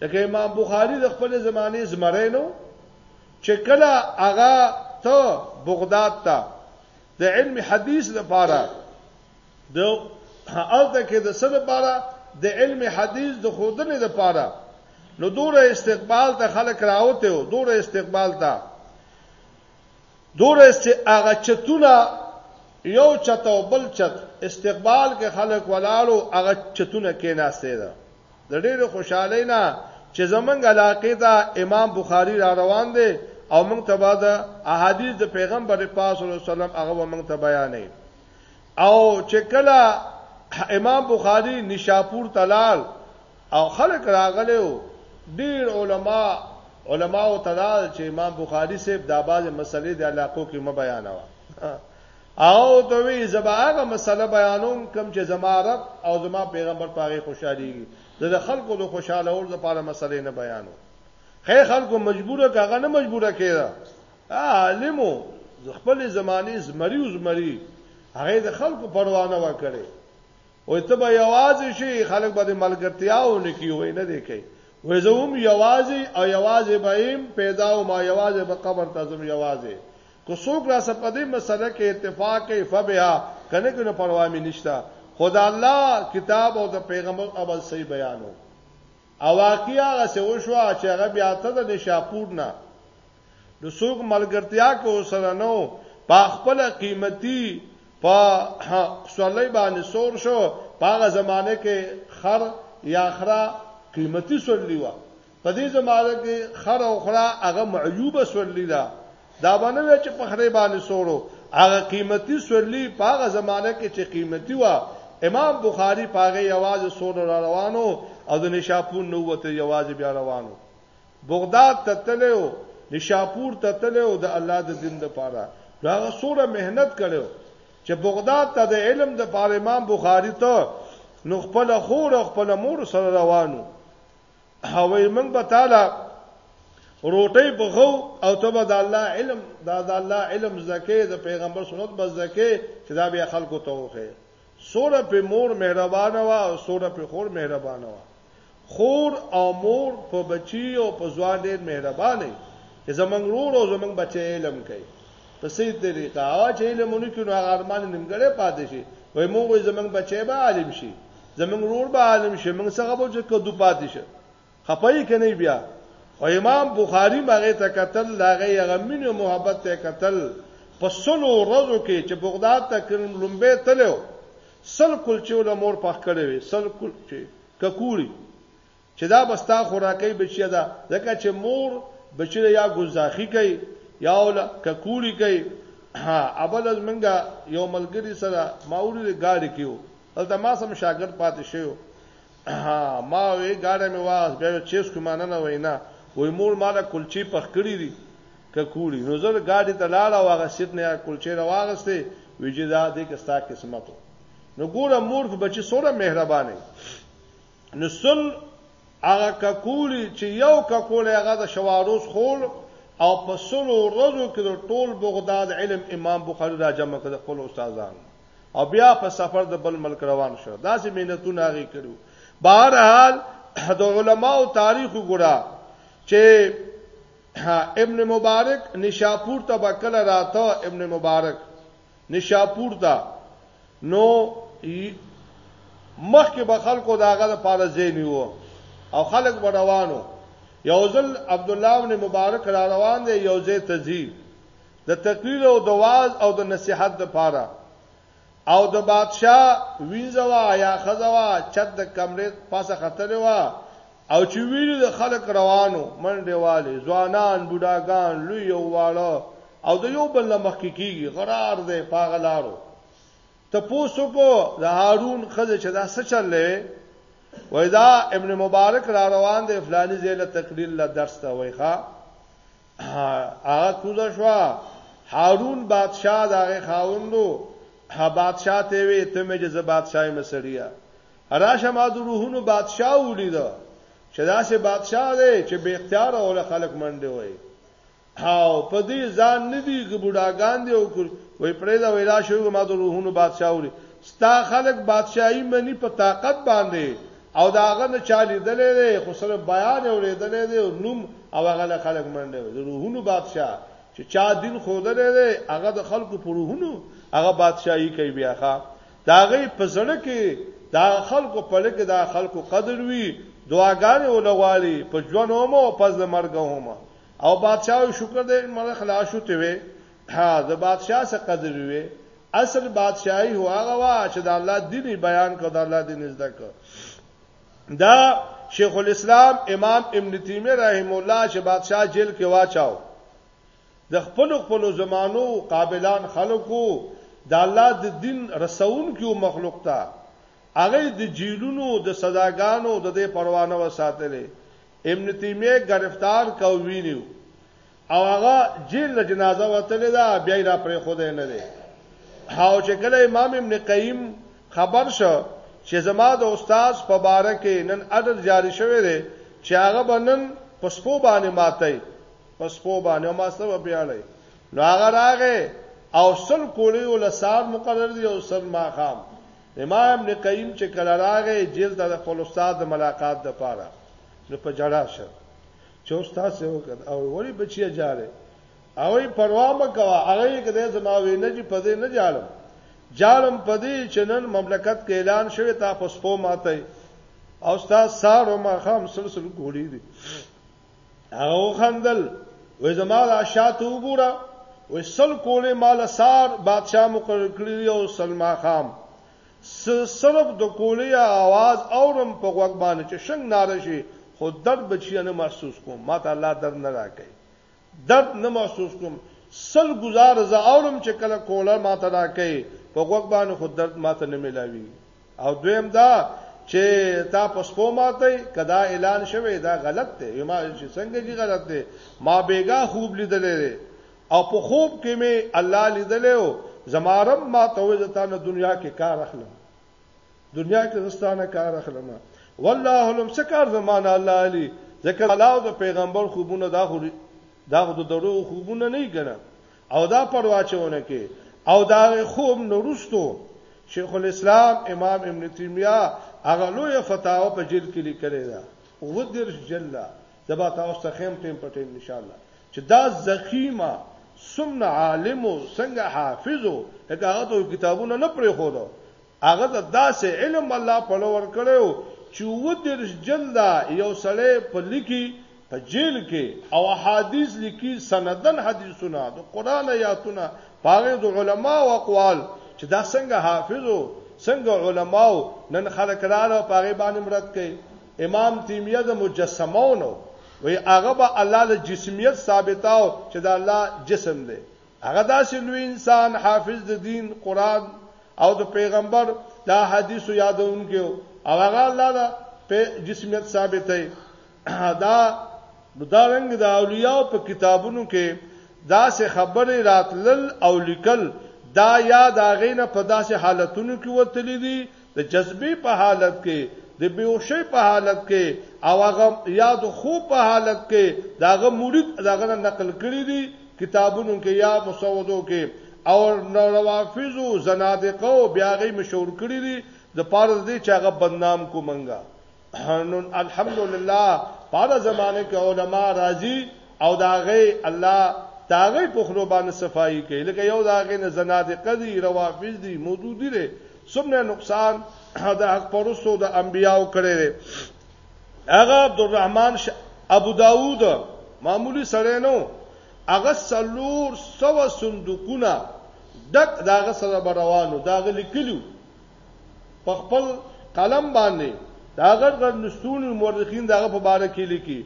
لکه امام بخاری د خپل زمانه زمری نو چې کله هغه ته بغداد ته د علم حدیث لپاره د الته کې د سره لپاره د علم حدیث د خودنې لپاره نو دوره استقبال ته خلک راوته او دوره استقبال ته دوره چې هغه چتونه یو چت او بل چت استقبال کې خلک ولاړو هغه چتونه کې ناشته ده د ډېرې خوشحالۍ نه چې زمونږ علاقې ته امام بخاري را روان دی او مونږ ته به د احادیث د پیغمبر پاک صلی الله علیه وسلم هغه به مونږ ته بیانې او چې کله امام بخاری نشاپور تلال او خلک راغلی وو ډیر علما علما او تلال چې امام بخاری صاحب د بازه مسلې د علاقو کې م بیانوا او ته وی زه به هغه مسله بیانوم کوم چې زما رب او زما پیغمبر په هغه خوشاليږي زه د خلکو د خوشاله ور لپاره مسلې نه بیانو خیر خلکو مجبوره کاغه نه مجبوره کړه عالمو خپل زماني زمري او زمري هغه د خلکو پروا نه وکړي او ته به یوازې شي خلک به ملګرتیا و نه کی وای نه دی کوي وای زه هم یوازې او یوازې به ایم پیدا او ما یوازې به قبر ته زم یوازې که څوک راسه په دې مسله کې اتفاق کوي فبها که نه کوي نو پروا مې نشته خو د الله کتاب او د پیغمبر امر صحیح بیانو او واقعي هغه څه وشوه چې هغه بیا ته د نشاپور نه نو څوک ملګرتیا کې ورسره نه و په خپل قیمتي په سولۍ باندې سور شو په هغه زمانه کې خر یا خره قیمتي سولۍ و په دې زمانه کې خر او خره هغه معیوبه سورلی ده دا باندې وی چې په خره باندې سورو هغه قیمتي سورلی په هغه زمانه کې چې قیمتي و امام بخاری پاغه یوازې سور را روانو او د نشاپور نو وته یوازې بیا روانو بغداد ته تلو نشاپور ته تلو د الله د دین لپاره هغه سوره مهنت کړو چې بغداد ته د علم د پاره امام بخاری ته نو خپل خور خپل مور سره روانو هوی موږ به تعالی روټي بغو او ته به د الله علم دا د الله علم زکه د پیغمبر سنت به زکه چې دا بیا خلکو ته وخه سوره په مور مهربانه وا او سوره په خور مهربانه وا خور او مور په بچی او په ځوان ډېر مهربانه چې زمنګ رور او زمنګ بچی علم کوي په سې طریقه چې علمونه کې نو ارمان نیمګړې پاتې شي وای مو وای زمنګ بچی به عالم شي زمنګ رور به عالم شي موږ څنګه به چې کدو پاتې شي خپای کني بیا خو امام بخاری مغه ته قتل لاغه یغمین او محبت ته قتل په سلو ورځو کې چې بغداد ته کرم لومبه تلو سل کلچې ول مور پخ کړې وي سل کلچې ککوري چې دا به ستا خوراکۍ بچیه ده، ځکه چې مور بچي له یا ګوزاخي کوي یا له ککوړي کوي. ها ابله زمونږ یو ملګري سره ما ولیده ګاډي کې و، هلته ما سم شاګرد پاتې شوی و، ها ما وې ګاډی مې واغست بیا وې چېس کومه نه نه وې نه وې مور ما له کلچې پخ کړي دي ککوړي نو زه ګاډي ته لاړه او هغه سیټ نه کلچې راواغستې ویجدا دې کستا قسمت نو ګوره مور په بچي سره مهربانه نو سل هغه ککولی چې یو ککولی هغه د شواروز خول او په سلو ورځو کې د ټول بغداد علم امام بخاری را جمع کړ خپل استادان او بیا په سفر د بل ملک روان شو دا سه مهنتونه هغه کړو بهر حال د علماو تاریخ وګړه چې ابن مبارک نشاپور ته بکل راته ابن مبارک نشاپور ته نو مخکې به خلکو دا غره پاره زینی وو او خلک به روانو یو ځل عبد الله بن مبارک را روان دی یو ځای تزي د تقریر او د واز او د نصيحت د پاره او د بادشاه وینځوا یا خزوا چت د کمرې پاسه خطر وا او چې ویلي د خلک روانو منډې والي ځوانان بوډاګان لوی او واړه او د یو بل مخ کې کیږي غرار دی پاغلارو ته پوسو کو د هارون خزه چې دا څه چلې وای دا ابن مبارک را روان دی فلانی زیله تقریر لا درس ته وای ښا هغه کوزه شو هارون بادشاہ دغه خاوندو ها بادشاہ ته وی ته مې چې زه بادشاہي مسړیا راشه ما د روحونو بادشاه ولید چې دا سه بادشاه دی چې به اختیار او له خلق منډه وای او په دې ځان نه دی چې بډاګان دی او وای پرې دا ویلا شو ما د روحونو بادشاه ولید ستا خلق بادشاہي منی په طاقت باندې او داغه نه چالي دلې دی خو سره بیان اورېدلې دی او نوم او هغه له خلق منډه وای د روحونو بادشاه چې چا دین خو دلې دی هغه د خلکو په روحونو هغه بادشاہي کوي بیاخه دا غي په زړه کې دا خلکو په لګ دا خلکو قدر وی دعاګانې ولغواړي په ژوند هم او پس د مرګ هم او بادشاہ شکر دې مړ خلاص شو ته وي ها د بادشاہ څخه قدر وی اصل بادشاہي هو هغه وا چې د الله دیني بیان کو د الله دین زده کو دا شیخ الاسلام امام ابن تیمیه رحم الله چې بادشاہ جیل کې واچاو د خپلو خپلو زمانو قابلان خلک وو، د الله د دین رسوونکي وو مخلوق ته، هغه یې د جیلونو د سزاګانو د دې پروا نه وه ساتلې، ابن تیمیه یې ګرفتار کړ او وینیو او هغه جیل نه جنازه وتلې ده بیا یې را پرېښودی نه دی او چې کله امام ابن قیم خبر شو چې زما د استاد په باره کې نن اډر جاري شوی دی چې هغه به نن په سپو باندې ماتای پس خو باندې او ما سره بیاړی نو هغه راغې او سل کولی او لسار مقرر دی او سل ما خام امام ابن قیم چې کله راغې جیل ته د خپل استاد د ملاقات د پاره نو په جړا شه چې استاد سره وکړ او وری بچی جاره او پروا مکوا هغه کده زما وینه چې په دې نه جالم جالم په دې چې نن مملکت کې اعلان شوی تا پسپو ماته او استاد سارو ما خام سلسله کولی دی هغه وخندل وې زما لا شاته وګوره وې سل کولې مال سار بادشاہ مقرر کړی او سلما خام صرف د کولې आवाज اورم په غوږ باندې چې شنګ ناره شي خو درد بچی نه محسوس کوم ما ته الله درد نه راکې درد نه محسوس کوم سل گزار زه اورم چې کله کوله ما ته راکې په غوږ باندې خو درد ما ته نه ملاوي او دویم دا چې تا پسپو ماته کدا اعلان شوه دا غلط دی یما چې څنګه چې غلط دی ما بیګا خوب لیدلې او په خوب کې می الله لیدلې او زمارم ما ته وې ته نه دنیا کې کار اخلم دنیا کې زستانه کار اخلم والله لم سکار زمانه الله علی ذکر الله او پیغمبر خوبونه دا خو دا خو درو خوبونه نه کنا او دا پروا چې ونه کې او دا خوب نورستو شیخ الاسلام امام ابن تیمیه هغه لوی فتاوا په جیل کې لیکلې ده و درش جلا زبا تاسو ته خیم ټیم پټین ان شاء الله چې دا زخیمه سمنا عالم څنګه حافظو هغه ته کتابونه نه پرې خو هغه ته داسې علم الله په لور کړو چې اووه دېرش جلده یو سړی په لیکي په جیل کې او احادیث لیکي سندن حدیثونه د قران آیاتونه پاره د علما او اقوال چې دا څنګه حافظو څنګه علماو نن خلک رااله پاره باندې مراد کوي امام تیمیه د مجسمونو وی هغه به الله له جسمیت ثابتاو چې دا الله جسم دی هغه داسې لوی انسان، حافظ د دین، قرآن او د پیغمبر د احادیثو یادونکی و او هغه الله له په جسمیت ثابتوي. دا نو دا رنګ د اولیاو په کتابونو کې داسې خبرې راتلل او لیکل دا یاد هغې نه په داسې حالتونو کې وتلي دي د جذبې په حالت کې د بیوشي په حالت کې او هغه یاد خو په حالت کې داغه مرید داغه نقل کړی دی کتابونو کې یا مسودو کې او نوافذو زنادقو بیا غي مشهور کړی دی د پاره دې چې هغه بدنام کو منګه نو الحمدلله په هغه زمانه کې علما راضي او داغه الله داغه په خلو باندې صفائی کوي لکه یو داغه نه زنادقه دي روافض دي مودودي دي سمنه نقصان د حق پرستو د انبیاو کړي هغه عبدالرحمن ش... ابو داوود معمولی سره نو هغه سلور سو صندوقونه دک داغه سره روانو داغه لیکلو په خپل قلم باندې دا غټ غټ لستونی مورخین دغه په باره کې لیکي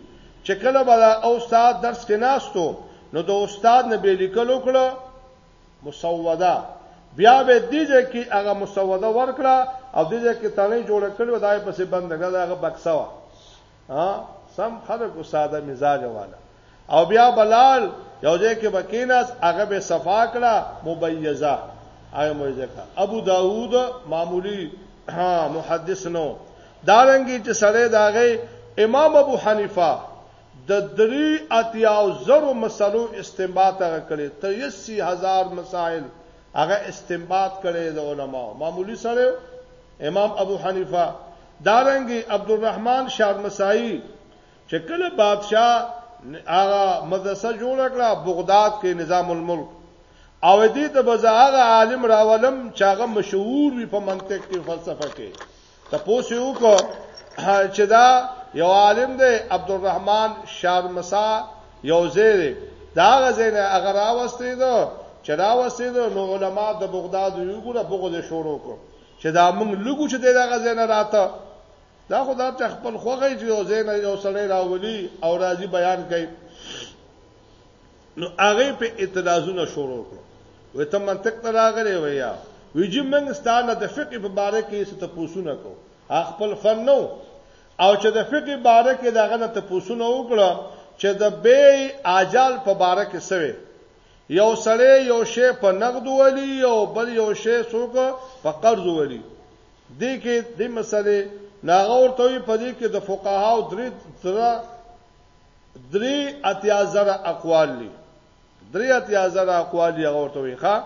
چې کله به دا استاد درس کې ناستو نو د استاد نه به لیکلو کړه مسوده بیا به دیږي کې هغه مسوده ورکړه او دیږي کې تنه جوړ کړو دای پسې بندګه دغه بکسه وا ها سم خلک او ساده مزاج والا او بیا بلال یو ځای کې بکیناس هغه به صفا کړه مبیزه هغه مبیزه کړه ابو داوود معمولی محدث نو دارنګي چې سره داغه امام ابو حنیفه د دری اتیاو زرو مسلو استنباط هغه کړي 83000 مسائل هغه استنباط کړي د علماو معمولی سره امام ابو حنیفه دارنګي عبدالرحمن شارمسائی چې کله بادشاہ هغه مدرسه جوړ کړه بغداد کې نظام الملک او دې ته بزاغه عالم راولم چې هغه مشهور وي په منطق کې فلسفه کې تاسو یو کو چې دا یو عالم دی عبدالرحمن شارمسا یو زیره دا غزنه هغه راوستي دو چې راوستي دو نو علما د بغداد یو ګره بغداد شروع کړ چې دا موږ لګو چې دغه زنه راته دا خو دا ته خپل خوغه چې یو زنه یو سړی راولي او راځي بیان کوي نو هغه په اعتراضونه شروع کړو وې ته منطق ته راغلی ویا ویجی موږ ستانه د فقې په باره کې څه تپوسونه کو خپل فن نو او چې د فقې باره کې داغه نه تپوسونه وکړه چې د بی اجال په باره کې سوي یو سړی یو شی په نقد ولی او بل یو شی څوک په قرض ولی دې کې د مسلې ناغه ورته وي په دې کې د فقهاو درې تر درې اتیا زره اقوال دي درې اتیا زره اقوال یې ورته وي ښا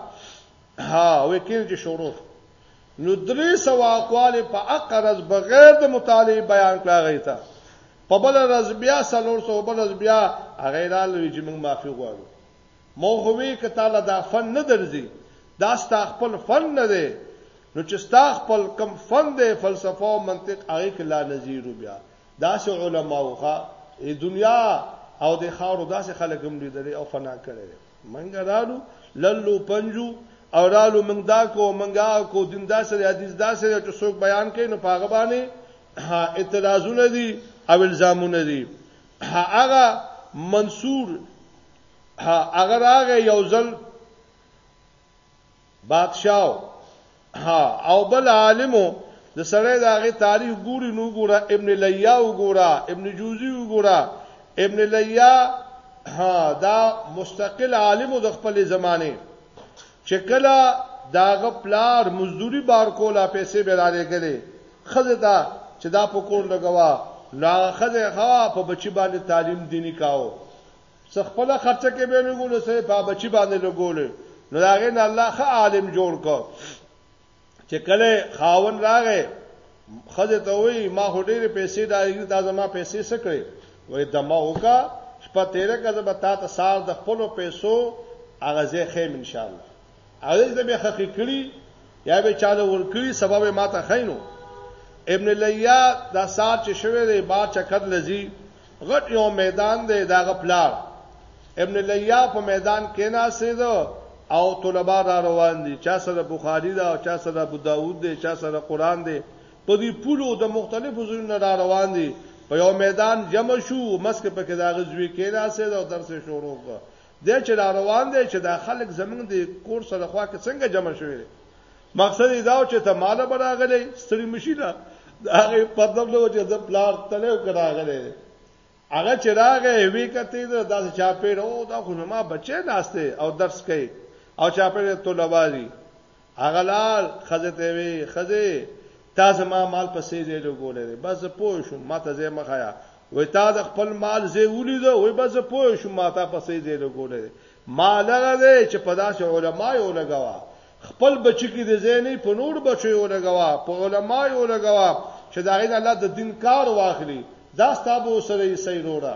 ها وکیل چې شروع نو درې سو اقوال په اقرض بغیر د مطالعه بیان کړی تا په بله ورځ بیا څلور سوه، بله ورځ بیا هغه راغلل ویل چې موږ معافي غواړو. ما خو ویل که تاله دا فن نه درځي، دا ستا خپل فن نه دی، نو چې ستا خپل کوم فن دی، فلسفه او منطق، هغې کې لا نظیر و بیا داسې علما وو، ښه د دنیا او د خاورو داسې خلک هم لیدلي او فنا کړی دی. موږ راغلو، للو پنجو او راغلو موږ دا کوو، موږ هغه کوو، دین داسې دی، حدیث داسې دی، چې څوک بیان کوي نو په هغه باندې اعتراضونه دي او الزامونه دي هغه منصور هغه راغه یو ځل بادشاہ او بل عالمو د سړی د هغه تاریخ ګوري نو ګوره ابن لیا وګوره ابن جوزی وګوره ابن لیا ها دا مستقل عالم د خپل زمانه چې کله داغه پلار مزدوري بار کوله پیسې به را لګلې خزه دا چې دا په کور لګوا نو هغه خزه خوا په بچی باندې تعلیم دینی کاو څه خپل خرچه کې به لګول سه په بچی باندې لګول نو هغه نه الله خ عالم جوړ کو چې کله خاون راغې خزه ته وی ما هډې پیسې دایګی دا زما پیسې سکړې وې دما وکا شپه تیرې کزه به تا ته سال د خپل پیسو اغازه خیم ان شاء الله هغه ته به خخې کړي یا به چاله ور کړی سبب ماته خینو ابن لیا دا سار چې شوی دی با چکر لذي غټ یو میدان دی دا غپلار ابن لیا په میدان کې ناسې دو او طلبه را روان دي چا سره بخاری دا او چا سره ابو داوود دی چا سره قران دی په دې پولو د مختلفو ځایونو را روان دي په یو میدان جمع شو مسکه پکې دا غزوی کې ناسې دو درس شروع کړ دی چې را روان دی چې دا خلک زمونږ د کور سره خوا کې څنګه جمع شوی دی مقصد یې دا و چې ته مال به راغلی ستړي مشي نه د هغې پردم نه و چې زه پلار تلی او که راغلی دی هغه چې راغی وی کتې ده داسې چاپېړه او دا خو زما بچی ناست دی او درس کوي او چاپېړه طلبا دي اغلال خزه ته وی خزه تا زما مال په سې ځای لګولې دی بس زه پوه شوم ما ته زه مخایا وې تا د خپل مال زه ولید وې بس زه پوه شوم ما ته په سې ځای لګولې دی ما لغه دی چې په داسې علما یو لګوا خپل بچی کې د زینې په نور بچو یو لګوا په علما یو لګوا چې دا غین الله د دین کار واخلي دا ستابو سره یې سې وروړه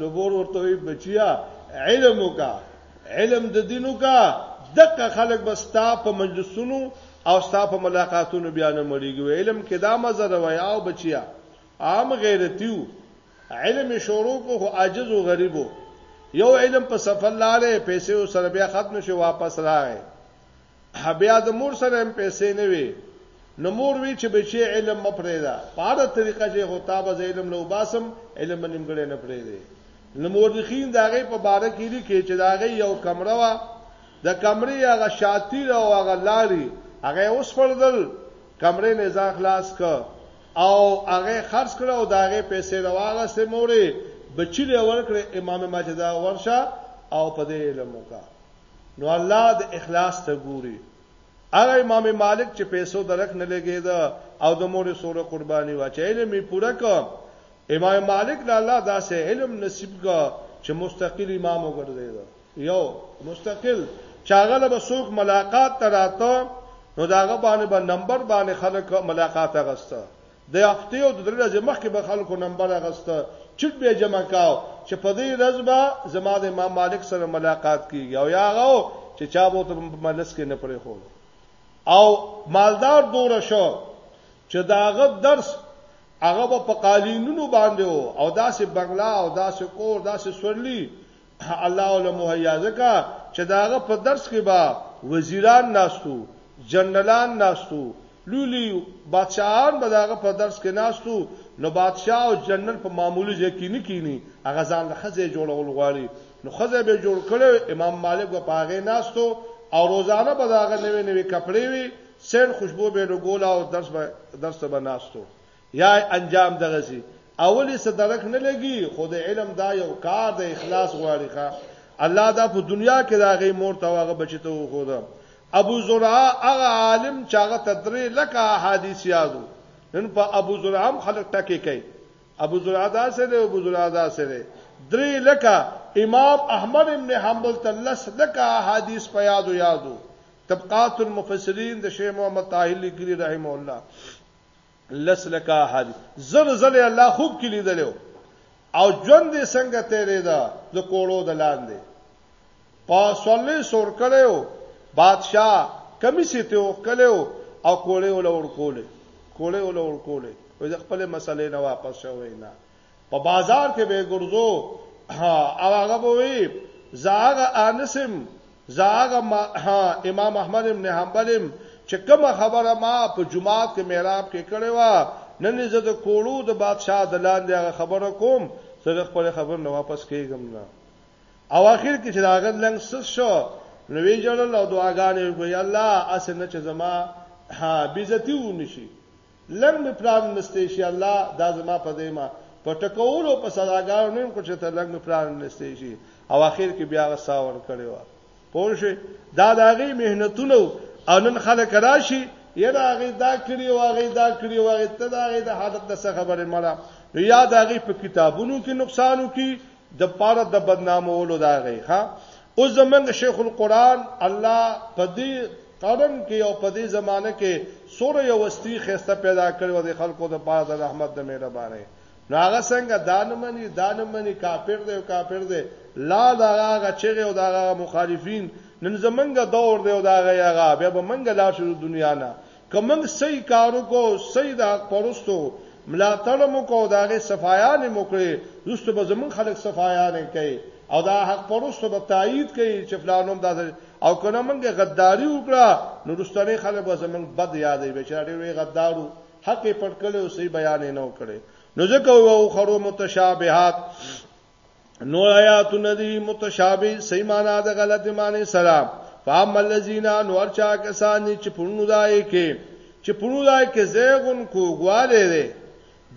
نو ګور ورته وی بچیا علم وکا علم د دین وکا دغه خلک بس تا په مجلسونو او ستا په ملاقاتونو بیا نه مړیږي علم کې دا مزه ده وای او بچیا عام غیرتیو علم شروع کو هو عاجز او غریبو یو علم په سفر لاله پیسې سره بیا ختم شي واپس راغی بیا د مور سره هم پیسې نه وي نو مور وی چې بچي علم م پرېدا په هر طریقه چې هو تا به علم نو باسم علم نیمګړې نه پرېدي نو مورخین داغه په باره کې لیکي چې داغه یو کمره وا د کمرې هغه شاتی او هغه لاري هغه اوس پردل کمرې نه ځان خلاص ک او هغه خرج کړ او داغه پیسې رواغه سه مورې بچی له ورکړې امام ماجدا ورشه او په دې علم وکړه نو الله د اخلاص ته ګوري هغه امام مالک چې پیسو درک نه لګید او د مور سره قرباني وا چې علم یې پوره ک امام مالک د الله داسې علم نصیب کا چې مستقل امام وګرځید یو مستقل چاغله به څوک ملاقات تراته نو داغه باندې به نمبر باندې خلک ملاقات غسته د هفتې او د درې ورځې مخکې به خلکو نمبر اغسته چټ به جمع کاو چې په دې ورځ به زما د امام مالک سره ملاقات کیږي او یا غو چې چا به ته مجلس کې نه پرې خو او مالدار دور شو چې داغه درس هغه په قالینونو باندې او داسې بنگلا او داسې کور داسې سورلی الله ول مهیا زکا چې داغه په درس کې با وزیران ناستو جنرالان ناستو لولي بادشاہان به داغه په درس کې ناستو نو بادشاہ او جنرال په معمولی ځای کې نه کینی هغه ځان له خزه جوړول غواړي نو خزه به جوړ کړي امام مالک په پاغه ناستو او روزانه به داغه نوې نوې کپڑے وي سین خوشبو به لګول او درس به درس به ناستو یا انجام دغه شي اولی څه درک نه لګي خو د علم دا یو کار د اخلاص غواړي ښا الله دا په دنیا کې دا غي مور ته واغه بچی ته وخو دا ابو زرعه هغه عالم چې هغه تدری لکه حدیث یادو نن په ابو زرعه هم خلک ټکی کوي ابو زرعه دا سره ابو زرعه دا سره درې لکه امام احمد ابن حنبل تلس لکه حدیث په یادو یادو طبقات المفسرین د شیخ محمد طاهر لیکلی رحم الله لس لکه احادیث زر زر الله خوب کې لیدلو او ژوند یې څنګه تیرې ده د کوړو د لاندې په سولې سور کړو بادشاہ کمی سي ته وکړو او کوړې ولور کولې کوړې ولور کولې وې خپل مسلې نه واپس شوې نه په بازار کې به ګرځو او هغه به وي زاغه انسم زاغه امام احمد ابن حنبلم چې کومه خبره ما په جمعات کې میراب کې کړې و نن زه د کوړو د بادشاہ د لاندې هغه خبره کوم زه خپل خبر نه واپس کېږم نه او اخر کې چې راغل لنګ سس شو نو وی جوړل او دعاګانې وکړي الله اسنه چې زما ها بیزتی و نشي لم می پراننستی شي الله دا زما په دیمه په ټکولو په سزاګار نیم کو چې ته لم می پراننستی شي او اخر کې بیا غساور کړی و پوه شي دا د هغې مهنتونه او نن خلک راشي یره هغه دا کړی او هغه دا کړی او هغه ته دا هغه د حالت د څه خبره مړه نو یا دا هغه په کتابونو کې نقصانو کې د پاره د بدنامولو دا غي ها او زمنګ شیخ القرآن الله په دې قرن کې او په دې زمانه کې سور یو وستي خسته پیدا کړو د خلکو د پاره د رحمت د مهرباني نو هغه څنګه دانمنی دانمنی کافر دی او کافر دی لا دا هغه چغه او دا هغه مخالفین نن زمنګ دور دی او دا هغه هغه به منګ لا شو دنیا نه که موږ صحیح کار وکړو، صحیح د حق پرستو ملاتړ مو وکړو او د هغې صفایانې مو کړې، وروسته به زموږ خلک صفایانې کوي او دا حق پرستو به تایید کوي چې فلان هم داسې دی او که نه موږ غداري وکړه نو وروستنې خلک به زموږ بد یادوي به چې دا ډېر لوی غدار و، حق یې پټ کړی و، صحیح بیان یې نه و کړی. نو ځکه وویل، اخر متشابهات. نو آیات ندی متشابه صحیح معنا د غلط معنی سره فام الذین نور چا کسان چې پونو دای کې چې پونو دای کې زیغون کوګواله ده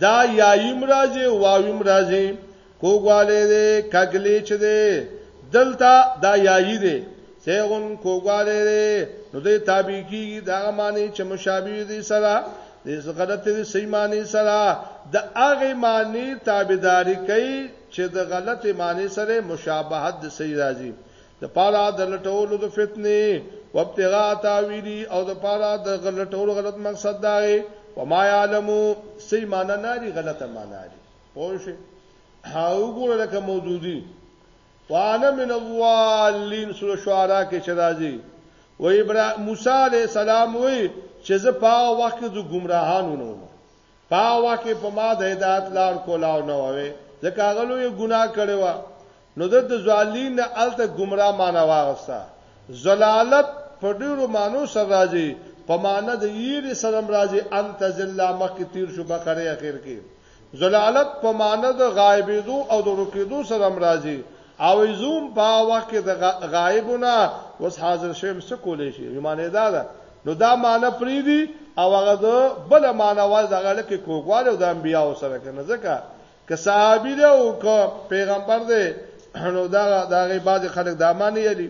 دا یایم راځي وایم راځي کوګواله ده کګلی چې ده دلته دا یای ده سیغون کوګواله دی نو دی تابع کیږي دا معنی چې مشابه دي سره د غلط دي صحیح معنی سره د هغه معنی تابعداري کوي چې د غلط معنی سره مشابهت د صحیح راځي د پاره د لټولو د فتنې وابتغاء تاویلی او د پاره د غلطولو غلط مقصد دا دی و ما یعلمو صحیح معنی نه دی غلطه معنی دی پوه شئ هاو ګوره لکه موجودی وانا من الضالین سوره شعرا کې چې راځي و ابراهیم موسی علی السلام وی چې زه په وخت کې د گمراهانو نه وم په وخت کې په ما د هدایت لار کولاو نه وې ځکه هغه لوی ګناه کړی و نو د ځوالین نه الته گمراه معنی واغستا زلالت په ډیرو مانو سره راځي په معنی د یری سره راځي انت ذل مخ تیر شو بقره اخر کې ضلالت په معنی د غایبېدو او د ورکېدو سره هم راځي او زوم په وخت کې د غایب نه اوس حاضر شوم څه کولای شي معنی دا ده نو دا معنی پریدي او هغه د بل معنی وای دا غل کې کوګواله او د انبیا سره کنه ځکه که صحابي دی او که پیغمبر دی نو دا دغه بعض خلک دا معنی یلی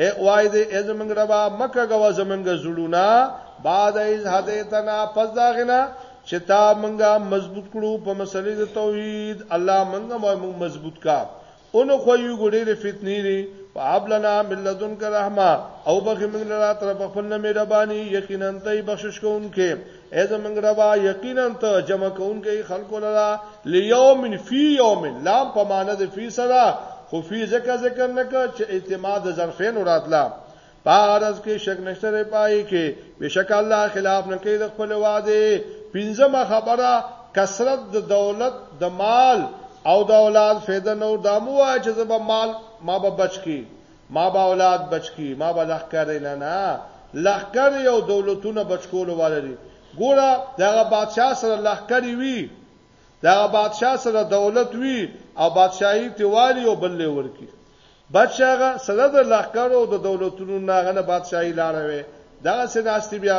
ای وای دې ای زمنګ ربا مکه غوا زمنګ زړونه بعد از هدیتنا پس داغنا چې تا منګه مضبوط کړو په مسلې د توحید الله منګه مو مضبوط کا اونو خو یو ګډې د فتنې لري فابلنا ملذن کرحمه او بخې منګ لرا طرف خپل نه مهرباني یقینا ته بخشش کوونکې ای زمنګ ربا یقینا ته جمع کونکي خلکو لرا لیوم فی یوم لام په معنی د فی سره خو فی ذکر ذکر نکړه چې اعتماد ظرفین راتلا پارس کې شک نشته ری پای کې بشک الله خلاف نه کوي د خپل وعده پنځمه خبره کثرت د دولت د مال او د اولاد فایده نو دامو چې زبا مال ما به بچ کی ما به اولاد بچ کړي، ما به لښکرې، نه نه، لښکرې او دولتونه بچ کولو واله دي. ګوره، د هغه بادشاه سره لښکرې وي، د هغه بادشاه سره دولت وي او بادشاهي ترې والي او بل له یې ورکړي. بچ هغه، سره د لښکرو او د دولتونو نه، هغه نه بادشاهي لاړه وي، دغسې ناست دي بیا.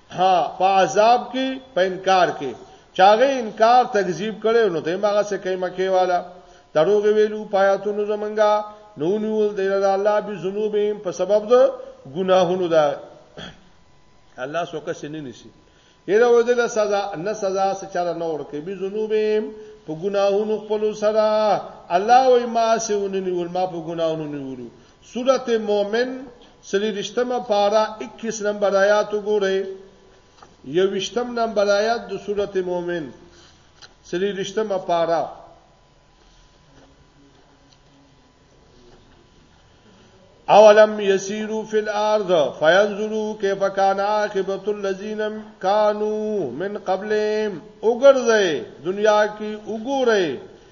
ها په عذاب کې په انکار کې چاغه انکار تکذیب کړي نو دیم هغه څه کوي مکه والا دروغ ویلو پایاتونو زمنګا نو نیول دی الله به ذنوبهم په سبب د ګناهونو دا الله څوک سینې نسی یره ودل سزا نه سزا سچاره نه ورکه به ذنوبهم په ګناهونو خپل سره الله وای ما سونه نیول ما په ګناهونو نیولو سورت مومن سلیرشتمه پارا اکیس نمبر آیات وګورئ یوشتم نمبر آیات د سورت مومن سلیرشتمه پارا اولم یسیرو فی الارض فینظرو کیف کان عاقبت الذین کانوا من قبلهم وګرځئ دنیا کې وګورئ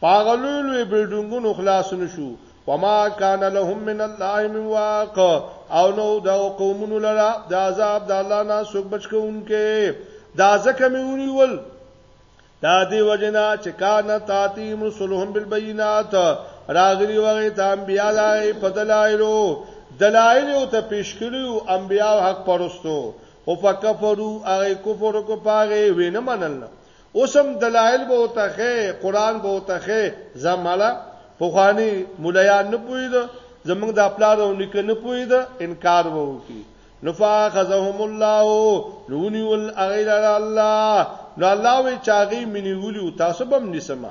پاغه لوی لوی بلډنګونو خلاص نشو وما کان لهم من الله من واق او نو دا قومونو لرا د عذاب د الله نه سوک بچ کوونکې دا ځکه میونی ول دا دی وجنا چې کان تاتی رسولهم بالبينات راغلی وغه ته انبیا دای په دلایلو دلایل او ته پیش کړو انبیا حق پرستو او فکفرو هغه کفر کو پاغه وینه منل اوس هم دلائل به ورته ښې، قرآن به ورته ښې، ځه مړه! پخواني مولایان نه پوهېده، زموږ دا پلار او نیکه نه پوهېده، انکار به وکړي. نو فاخذهم الله نو ونیول هغوی لره الله نو الله وی چاغی منیولی او تاسو بم نیسمه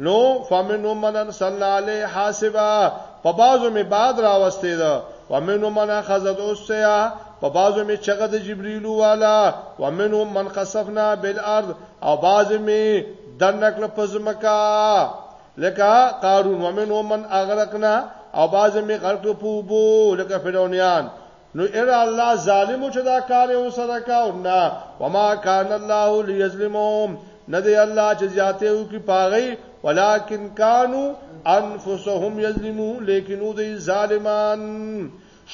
نو فمنو منن صلی علی حاسبا په بازو می باد راوستي ده ومنو من خزد اوسیا په بازو می چغه د جبرئیل والا ومنو من قصفنا بالارض او بازو می دنکل پزمکا لکه قارون ومنو من اغرقنا او بازو می غرق پوبو لکه فرعونیان نو اې الله ظالم چې دا کار یې وسره کاو نه وما کان الله ليظلمهم نه دی الله چې زیاته و کی پاغي ولکن کانوا انفسهم یظلمون لیکن او دی ظالمان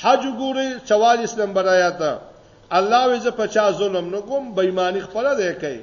حج ګوري 44 نمبر آیات الله وې ز 50 ظلم نه کوم بېماني خپل دی کوي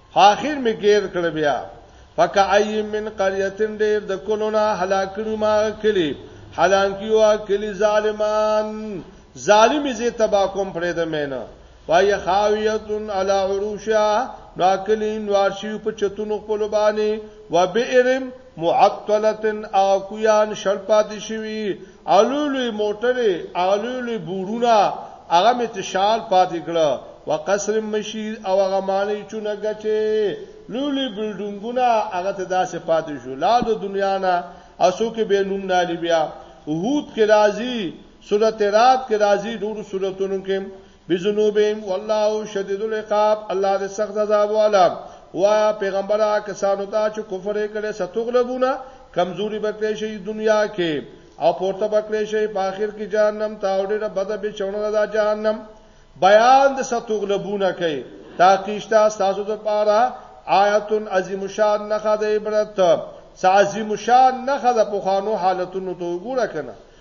خو اخیر مې ګیر کړ بیا. فکأی من قریة ډیر د کلو نه هلاک کړو ما کلی حالانکه وا کلی ظالمان ظالمی زی تبا کوم پرېده مې نه وای خاویتون علی عروشا نو کلی نوار شي په چتونو خپل باندې وبئرم معطلتن او کویان شرپات شوی هغه لوی لوی موټرې، هغه لوی لوی بورونه، هغه مې ته شال پاتې کړه، وقصر مشید او هغه ماڼۍ چونه ګټې، لوی لوی بلډنګونه، هغه ته داسې پاتې شو، لاړ د دنیا نه او څوک یې بیا نوم نه الی بیا. هود کې راځي، سورت رعد کې راځي، نورو سورتونو کې بذنوبهم والله شدید العقاب الله دې سخت عذاب والا وایا پیغمبره کسانو ته چې کفر یې کړي ستغلبونه کمزوري بکړي شي دنیا کې او پورته بکړي شي په آخر کې جهنم ته او ډېر بده به چونه ده جهنم بیان د ستغلبونه کوي تاکیشتا تاسو ته پاره آیت عظیم شان نه خدای عبرت سعظیم شان نه خدای په خانو حالتونو ته وګوره کنه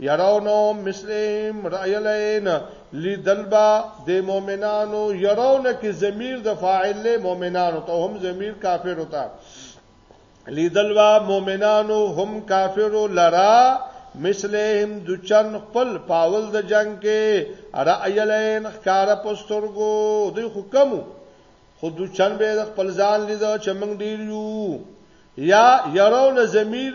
يرونهم مثلهم رأي العين لیدل با د مؤمنانو يرون کې ضمیر د فاعل له مؤمنانو ته هم ضمیر کافر وتا لیدل با مؤمنانو هم کافر لرا مثلهم د چن خپل پاول د جنگ کې رأي العين ښکار پسترګو دوی حکمو خود د چن به خپل ځان لیدو چې موږ ډیر یو یا يرون ضمیر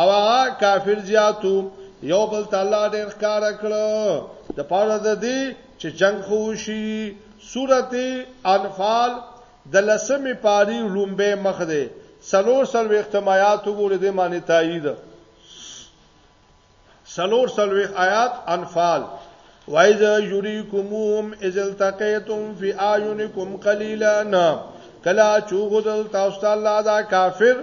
او هغه کافر زیاتو یو بل تعالی ډیر ښکار کړو د پاره د دې چې جنگ خوشي سورته انفال د لسمې پاری لومبه مخ ده سلور سلو اختمایات وګوره د معنی تایید سلور سلو آیات انفال وایز یریکموم اذ التقیتم فی اعینکم قلیلا کلا چوغدل تاسو الله دا کافر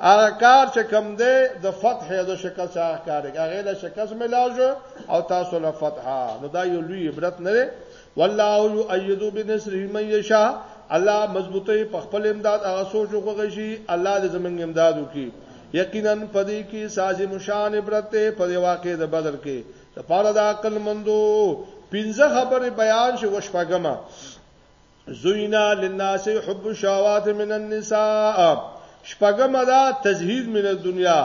هغه کار چې کم دی د فتح د شکل سره ښکارېږي هغه له شکست ملاو شو او تاسو له فتح نو دا یو لوی عبرت نه دی والله یؤید بنصره من یشاء الله مضبوطه په خپل امداد هغه سوچ وکړي شي الله دې زمونږ امداد وکړي یقینا پدې کې سازي مشان عبرت ته په واقع د بدر کې لپاره د عقل مندو پنځه خبرې بیان شو وشپګما زوینا للناس حب الشهوات من النساء شپږم دا تزهید من الدنیا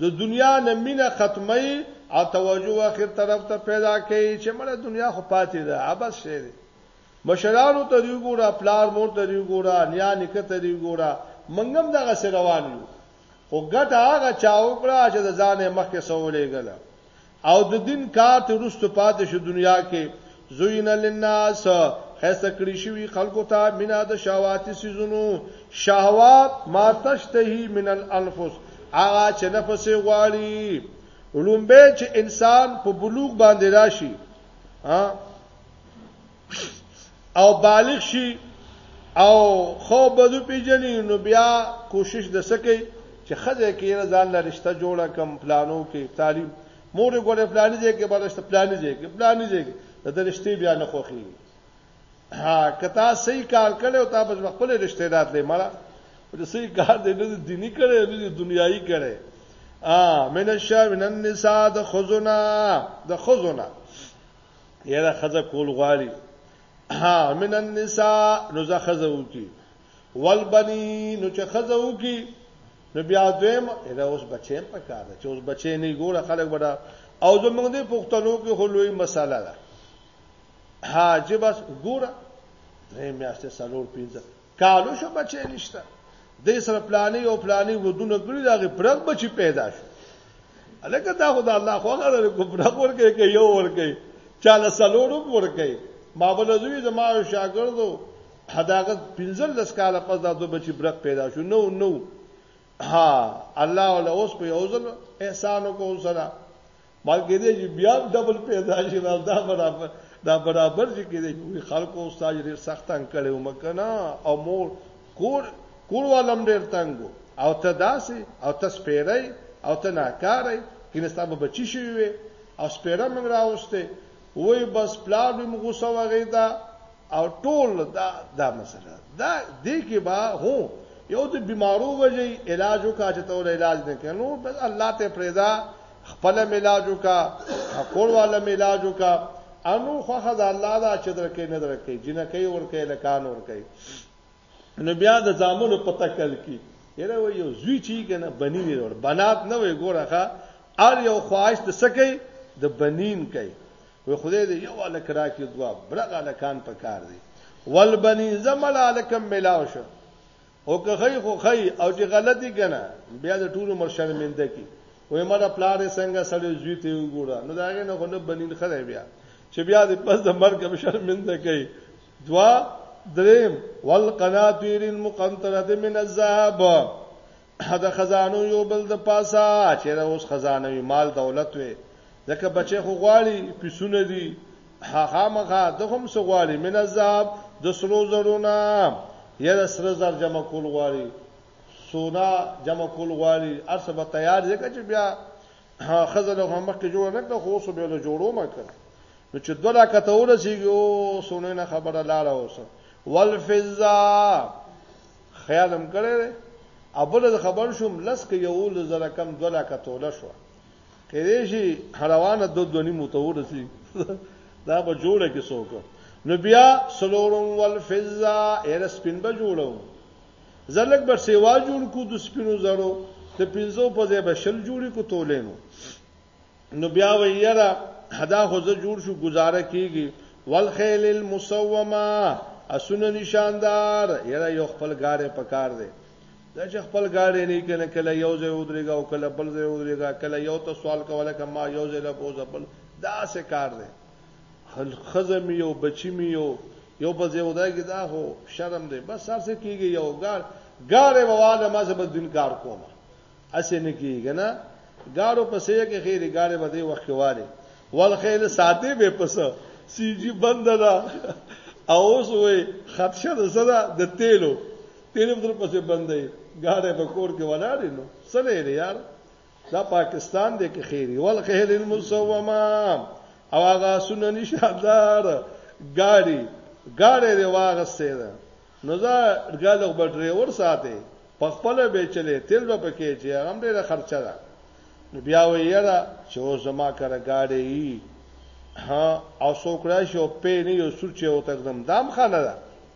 د دنیا نه مینه ختمي او توجه اخر طرف ته پیدا کوي چې مړه دنیا خو پاتې ده ابس شي مشرانو ته دی ګوره پلار مور ته دی ګوره نیا نکته ته دی ګوره منګم دغه سر روان یو خو ګټه هغه چا وکړه چې د ځانې مخکې سولې غلا او د دین کار ترې وروسته پاتې شو دنیا کې، زین للناس، ښایسته کړي شوي خلکو ته، مینه د شهواتي څیزونو، شهوات، ما تشتهی من الانفس، هغه چې نفس یې غواړي، ړومبی چې انسان په بلوغ باندې راشي، او بالغ شي او خو بدو پیجنې نو بیا کوشش د سکه چې خځه کې ځان له رشتہ جوړه کم پلانو کې تعلیم مور ګوره پلانې دې کې برشته پلانې دې کې پلانې دې د درشتي بیا نه خوخي ها کتا صحیح کار کړي او تا بس خپل رشتہ دار لې مړه د صحیح کار دې نه دینی کړي نه دنیایي کړي ا من الشر من النساء د خزونه د خزونه یره خزه کول غواړي ها من النساء نو زه خزه وکي والبني نو چې خزه وکي نو بیا دویم یره اوس بچیم په کار چې اوس بچی نه ګوره خلک بڑا او زمونږ د پښتنو کې هلوي مساله ده ها چې بس ګوره درې میاشتې سلور پینځه کالو شو بچی نشته د سره پلانې او پلانې ودونه کړی دا غي برغ بچی پیدا شو الکه دا خدای الله خو غره کو برغ ورکه کې یو ورکه چاله سلوړو ورکه ما بلځوی زما شاګردو هداغه 15 لس کال پس دا دوه بچی برغ پیدا شو نو نو ها الله ولا اوس په یو ځل احسان وکړ سره مال کې دې چې بیا ډبل پیدا شي دا برابر دا برابر چې کې دې خلکو استاد ډیر سخت تنگ کړي ومکنه او مور کور کور والم ډیر تنگو او ته داسي او ته سپیرای او ته ناکارای کینه ستاسو بچی شي وي او سپیره موږ راوسته وای بس پلار به موږ غوسه وغیدا او ټول دا دا مسله دا دې کې با هو یو د بیمارو وجې علاج وکړه چې ته علاج نه کړې نو بس الله ته پرېدا خپل ملاج وکا کور والا ملاج وکا انو خو خدای الله دا چې درکې نه درکې جنکې ورکې لکان ورکې نو بیا د زامنو په تکل کې یره و یو زوی چی کنه بنی وی ور بنات نه وی ګورخه ار یو خواهش د سکی د بنین کوي و خدای دې یو الکرا کې دوا برغه لکان په کار دی ول بنی زمل الکم ملاو شو خو که ښی خو ښی او چې غلط یې کنه بیا د ټول عمر شرمنده کی وای مړه پلار یې څنګه سړی زوی ته وګوره نو دا غي نه خو نه بنین خره بیا چې بیا د پس د مرګ به شرمنده کوي دوا دریم والقناطیر المقنطره من الذهب دا خزانو یو بل د پاسا چې اوس خزانه مال دولت وي ځکه بچي خو غواړي پیسونه دي خامخا د هم څه غواړي من الذهب د سرو زرو نه یره سره زر جمع کول غواړي سونا جمع کول غواړي ارسه به تیار ځکه چې بیا خزه له هم مخکې جوړ نه کړ خو اوس به له جوړو ما کړ نو چې دوه راکته ورسیږي او سونه نه خبره لاړه اوسه والفزا خیالم کړی ابل خبر شوم لس کې یو لزر کم دوه راکته ولا شو کېدای شي روانه دو دوه نیمو ته ورسي دا به جوړه کې څوک نو بیا سلورم والفزا ایر سپین به جوړو زلک به سیوا جوړ کو د سپینو زرو د پنځو په ځای به شل جوړی کو تولینو نو بیا ویره حدا خو زه جوړ شو گزاره کیږي والخیل المسومه اسونه نشاندار یره یو خپل غاره پکار دی دا چې خپل ګاډی نه کنه کله یو ځای ودرېګا او کله بل ځای ودرېګا کله یو ته سوال کوله کما یو ځای له بوزه بل دا څه کار دی خزم یو بچی می یو یو په ځای ودرېګا دا هو شرم دی بس سر څه کیږي یو ګاډ ګاډه بواله ما زبر دین کار کوم اسې نه کیږي نه ګاډو پسې کې خیر ګاډه بده وخت واله ول خیر ساته به پس سی جی بند ده او اوس وې خدشه ده زړه د تیلو تیرې بدر پسې بندې ګاډه په کور کې ولاړې نو سلې لري یار دا پاکستان دې کې خیری ول خیل المسومه او هغه سونه نشادار ګاډي ګاډه دې واغسته ده نو دا ګالغ به ډرایور ساته په خپل به چلے تیل به پکې چې هغه هم ډیره خرچه ده نو بیا ویرا چې او زما کړه ګاډي ها او څوک راشي او پې نه یو سوچ یو تقدم دام خانه ده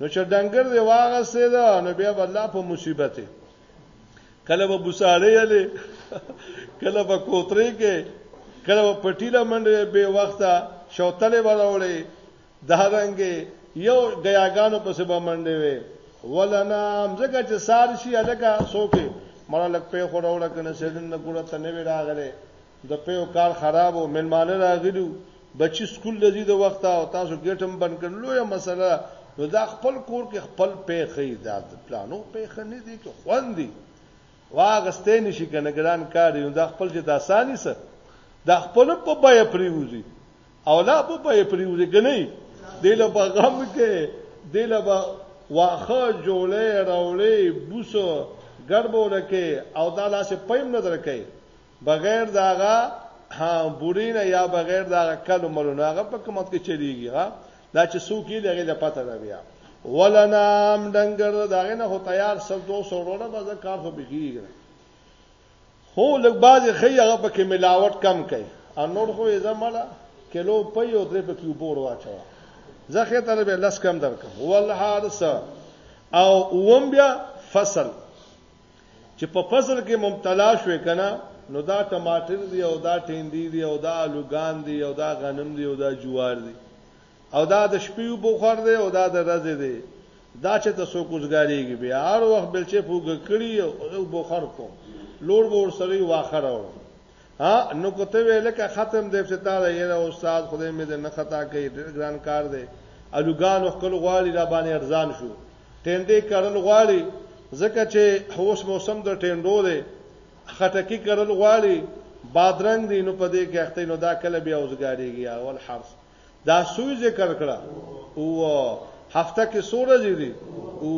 نو چې ډنګر دی واغسته دا نو بیا بدلا په مصیبت کله به بوساړې یلې کله به کوترې کې کله به پټیله منډې به وخته شوتلې ولاولې دا رنګې یو غیاګانو پسې به منډې وې ولنا مزګه چې سار شي الګه سوکې مړه لک په خور وړه کنه سیدن نه ګوره ته نه وی راغله د پیو کار خراب او ملمانه راغلو بچی سکول لذي د وخت او تاسو ګټم بند کړ لوی مسله نو دا خپل کور کې خپل پیخې دا پلانو پیخې نه دي کې خوندې واغستې نشي کنه ګران کار یو دا خپل چې د اساني سره دا خپل په بای پریوزي او لا په بای پریوزي کني دله په غم کې دله په واخه جوړې راولې بوسو ګربو لکه او دا لاسه پېم نه درکې بغیر داغه ها بورینه یا بغیر داغه کلو ملو نه هغه په کوم وخت کې چلیږي ها دا چې څوک یې لري د پته ده بیا ولنام ډنګر داغه نه هو تیار سل 200 وروړه به کار خو بګیږي هو لږ باز خي هغه په کې ملاوت کم کوي ان نور خو یې زمړه کلو په یو درې په کې وبور واچو زخه تر به لس کم درکم ولحارس او اوم بیا فصل چې په فصل کې مبتلا شوې کنه نو دا ټماټر دی او دا ټیندی دی او دا الوګان دی او دا غنم دی او دا جوار دی او دا د شپې بوخور دی او دا د ورځې دی دا چې تاسو کوزګاریږي بیا هر وخت بلچې فوګ کړی او بوخور کو لوړ بور سره واخره وړو ها نو کوته ویل کا ختم د افتتاح د یره استاد خدای مې د نه خطا کوي ډېر ګران کار دی الوګان خپل غواړي را باندې ارزان شو ټینډې کړل غواړي ځکه چې اوس موسم د ټینډو دی خټکی کړل غواړي بادرنګ دی نو په دې کې اخته نو دا کله بیا اوسګاریږي اول حرس دا سوی ذکر کړه او هفته کې سوره دي او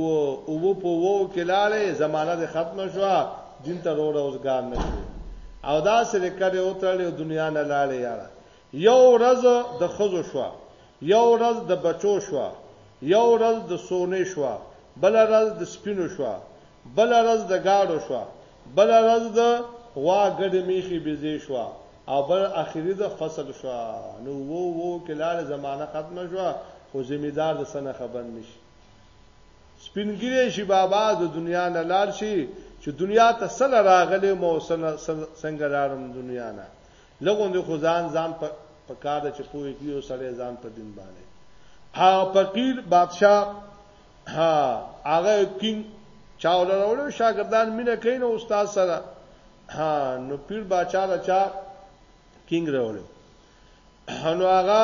او په وو کې لاله زمانہ د ختم شو دین ته روړ اوسګار نشو او دا سره کړي او ترلې دنیا نه لاله یاره یو ورځ د خزو شو یو ورځ د بچو شو یو ورځ د سونې شو بل ورځ د سپینو شو بل ورځ د گاډو شو بل ورځ د غوا ګډې میخي بيزې شو او بل اخری د فصل شوه نو وو وو کې لاړ زمانه ختمه شوه خو ذمہ دار د سنه خبر نشي سپینګری شي بابا د دنیا نه لاړ شي چې دنیا ته سل راغلی مو سنه څنګه لاړم دنیا نه لګون د خدان ځان په پکار چې پوي کیو سړی ځان په دین باندې ها فقیر بادشاہ ها هغه کین چاول راوړو شاګردان مینه کین او استاد سره ها نو پیر باچا دا چا کینګ راوړو نو هغه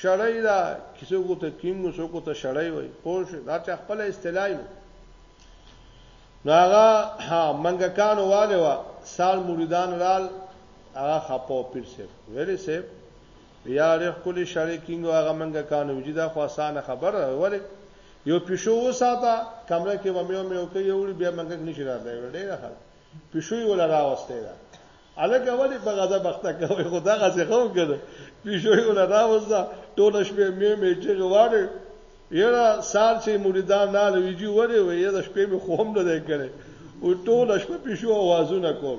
شړای دا کیسه کو ته کینګ نو څوک ته شړای وای پوه شو دا چا خپل اصطلاحي نو هغه ها منګه کان واله وا سال مریدان رال هغه خپو پیر سیف ویلې سیف یا رخ کلی شړای کینګ هغه منګه کان وجدا خو اسانه خبره وله یو پیشو وساته کمره کې به میو میو کوي وړي بیا منګک نشي راځي ډېر خل پیشو یې ولا راوسته ده الګ اولی په غضب بخته کوي خدا غزه خو کړه پیشو یو نه راوځه ټول شپه مې مې چې غواړي یرا سال چې مریدان نه لويږي وره وي یرا شپې مې خوم نه دی کړي او ټول شپه پیشو اوازونه کول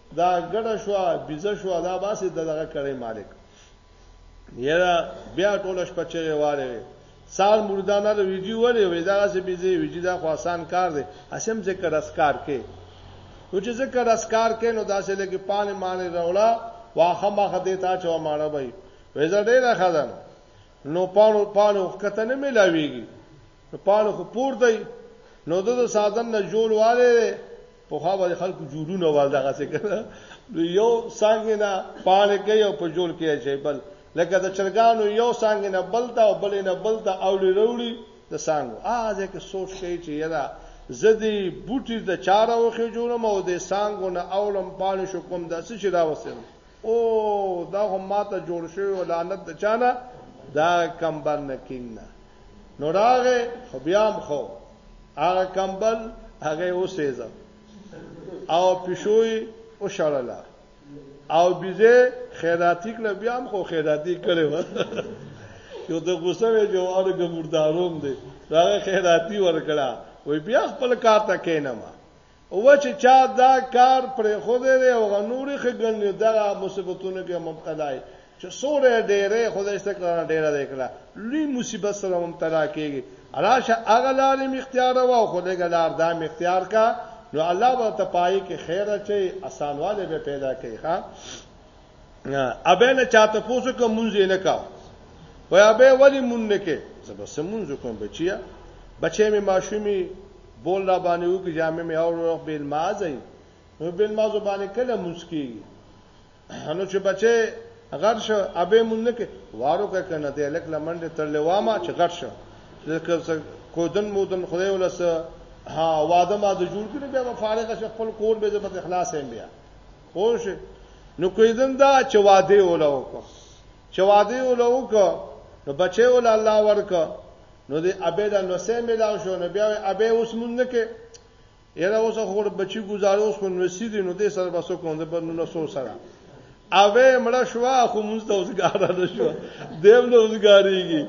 دا ګډه شو بیزه شو دا باسي دغه کړي مالک یرا بیا ټول شپه چیرې واره سال مردانه له ویډیو ولې وې دا سه بیزه ویډیو دا خو آسان کار دی اسیم ذکر اسکار کې نو چې ذکر اسکار کې نو داسې لګي پانه مانه راولا واخه ماخه دیتا چوا ماړه وای وې زړه ډیر خزان نو پانو پانو کته نه ملاويږي نو پانو خو پور دی نو د سازن نه جوړ والے په خوا باندې خلکو جوړونه وال دغه څه کړه نو یو څنګه نه پاله کې یو په جوړ کې شي بل لکه د چرګانو یو څنګه نه بل تا او بل نه بل تا اوړي وروړي د څنګه اځه کې سوچ کوي چې یلا زدي بوټي د چاره وخه جوړم او د څنګه نه اولم پاله شو کوم د څه چې دا وسم او دا هم ماته جوړ شوی ولانت د چانه دا کمبر نه کیننه نو راغه خو بیا هم خو هغه کمبل هغه اوسېزه او پښوی او شړله او بيزه خیراتی کله بیا هم خو خیراتی کړي و یو د غوسه وی جو اړه ګمرداروم دی هغه خیراتی ورکړه وای بیا خپل کار ته کینم او چې چا دا کار پرې خو دې او غنوري خګنې دا مصیبتونه کې مبتلا وي چې سورې ډېرې خدای ستکړه ډېره دې کړه لوی مصیبت سره مبتلا کېږي راشه اغلار می اختیار او خدای ګلار دا می اختیار کا نو الله به ته پای کې خیر اچي اسانواله به پیدا کوي ها ابه نه چاته پوسو کوم مونږ نه کاو وای ابه ولی مونږ نه کې زبر سمونږ کوم بچیا بچې مې ماشومی بول را باندې وو کې جامې مې اور وخت بیل مازای نو بیل مازو باندې کله مونږ کې نو چې بچې غر شو ابه مونږ نه کې وارو کا کنه دې لک لمنډه تړلې وامه چې غر شو ځکه کودن مودن خدای ولسه ها واده ما د جوړ کړی بیا فارغ شخص خپل کور به زبر اخلاص هم بیا پوه شئ نو کویدن دا چې واده ولا وکړه چې واده ولا وکړه نو بچي ولا الله ورکړه نو دې ابې دا نو سه ملاو شو نو بیا ابې اوس مونږ نه کې یره اوس خو بچي گزارو اوس خو نسی دي نو دې سره بسو کوم د بنو نو سو سره اوې مړه شو خو مونږ ته اوسګار نه شو دیم نو اوسګاریږي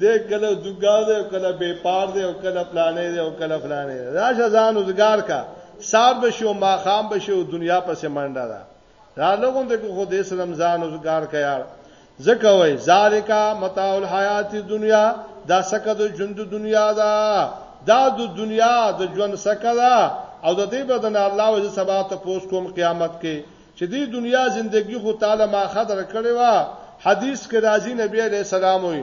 دې کله دوګار دې کله بے پار دې او کله پلانې دې او کله فلانې راشه ځان اوسګار کا سار به شي او ماښام به شي او دنیا پسې منډه ده دا نه غونډه کې خو دې سلام ځان وزګار کيار ځکه وای ذالکا متاع الحیات دنیا دا سکه د ژوند دنیا دا دا د دنیا د ژوند سکه دا او د دې بدن الله وز سبا ته پوس کوم قیامت کې چې دې دنیا زندگی خو تعالی ما خدر کړې وا حدیث کې راځي نبی عليه السلام وي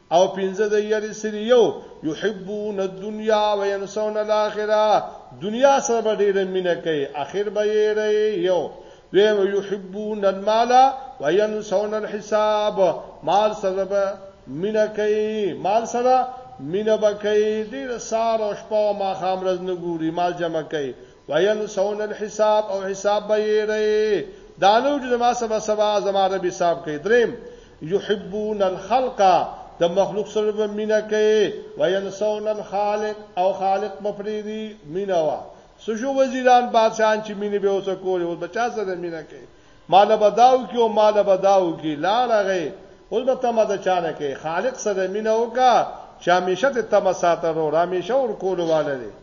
او پنځه د یری سری یو یحبون الدنیا وینسون الاخره دنیا سره به ډیره مینه کوي اخر به یې ری یو دویم یحبون المال وینسون الحساب مال سره به مینه کوي مال سره مینه به کوي ډیره سار او شپه او ماښام ورځ نه ګوري مال جمع کوي وینسون الحساب او حساب به یې رې دانو چې زما سبا سبا زما رب حساب کوي دریم یحبون الخلق د مخلوق سره به مینا کوي وینسون الخالق او خالق مفریدی مینا وا سجو وزیران بادشاہان چې مینه به اوسه کول او بچا سره مینه کوي مال بداو کې او مال بداو کې لار غي اوس به تمه د چانه کې خالق سره مینه وکا چې همیشه ته تمه ساتره او همیشه ور کول والي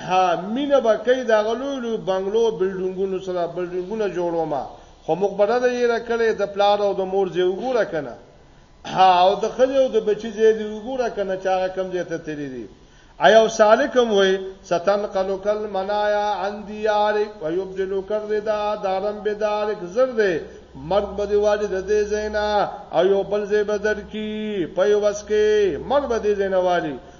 ها مینه به کوي دا غلو لوی بنگلو بلډنګونو سره بلډنګونه جوړو ما خو موږ بڑا د یې را کړې د پلار او د مور زی وګوره کنه ها او د خځې او د بچی زی دی وګوره کنه چې هغه کم زی ته تللی دی ایا سالکم وای ستن قلوک المنایا عن دیارک و یبدل کر ردا دارم بدارک زر دے مرد بدی والی د دې زینا او یو بل زی بدر کی په وس کې مرد بدی زینا والی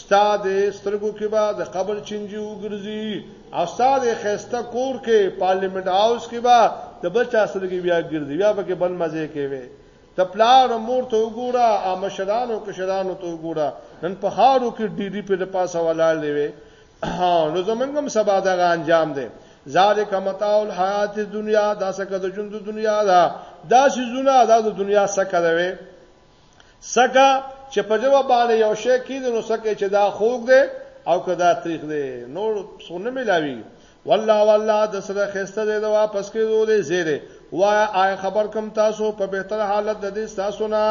ستا د سترګو کې به د قبر چنجي وګرځي او ستا د خسته کور کې پارلیمنت هاوس کې به د بل چا سترګې بیا ګرځي بیا به کې بل مزه کوي ته پلار مور ته وګوره او مشرانو کشرانو ته وګوره نن په خارو کې ډي ډي په د پاسه ولاړ دی وي نو زمونږم سبا دغه انجام دی ذالک متاع الحیات الدنیا دا سکه د ژوند دنیا دا دا سيزونه دا د دنیا سکه دی څکه چې په جواب باندې یو شی کیږي نو څکه چې دا خوګ دی او کدا تاریخ دی نور سونه ملاوي والله والله د سره خسته دی دا واپس کیدو دی زیره وا آی خبر کم تاسو په بهتر حالت د دې تاسو نه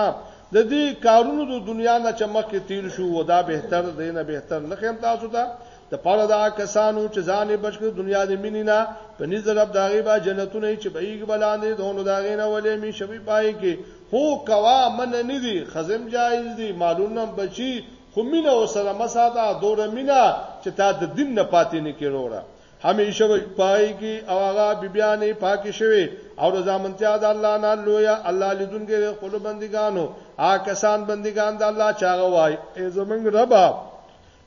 د دې کارونو د دنیا نه چمک کې تیر شو و دا بهتر دی نه بهتر نه خیم تاسو ته د پاره دا کسانو چې ځان یې بچ کړ دنیا د مینې نه په نيز رب داغي با جنتونه چې بهيږي بلاندې دونو داغي نه ولې می شوي پای کې هو کوه منع نه دي ښځې هم جايز دي مالونه هم بچي خو مينه ورسره مه ساته دوره مينه چې تا د دين نه پاتې نه کړي وروره هميشه به په هغې کې او هغه بيبيانې پاکې شوې او رضامندتيا د الله نه لويه الله ليدونکی دی خپلو بندګانو هغه کسان بندګان د الله چې هغه وايي ای زمونږ ربه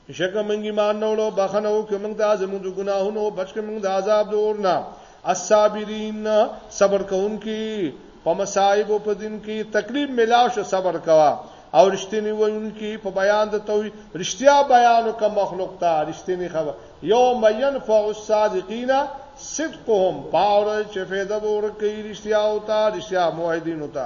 بشک موږ ایمان نوړو بخنه وکړه موږ د زموږ ګناهونو بچ کړه موږ د عذاب دورنا الصابرین صبر کوونکي په مصائب په دین کې تکلیف ملاو شو صبر کوا او رښتینی وونکي په بیان د توحید رښتیا بیان او کوم مخلوق ته رښتینی خبر یوم ينفع الصادقین صدقهم باور چې فایده ورکړي رښتیا او ته رښتیا موحدین ته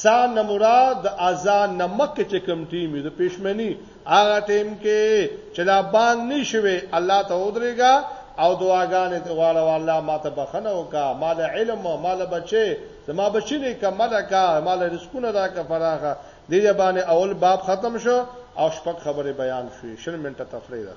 سا نه مراد د اذان نه مکه چې کوم ټیم وي د پښمنی هغه ټیم کې چې لا بانګ نه شوي الله ته ودرېګا او دعاګانې ته غواړه والله ما ته بخنه وکا ما له علم او ما له بچي زما بچی نه کمل کا ما له رزقونه دا کا فراخه دې باندې اول باب ختم شو او شپږ خبره بیان شوې شل منټه تفریح ده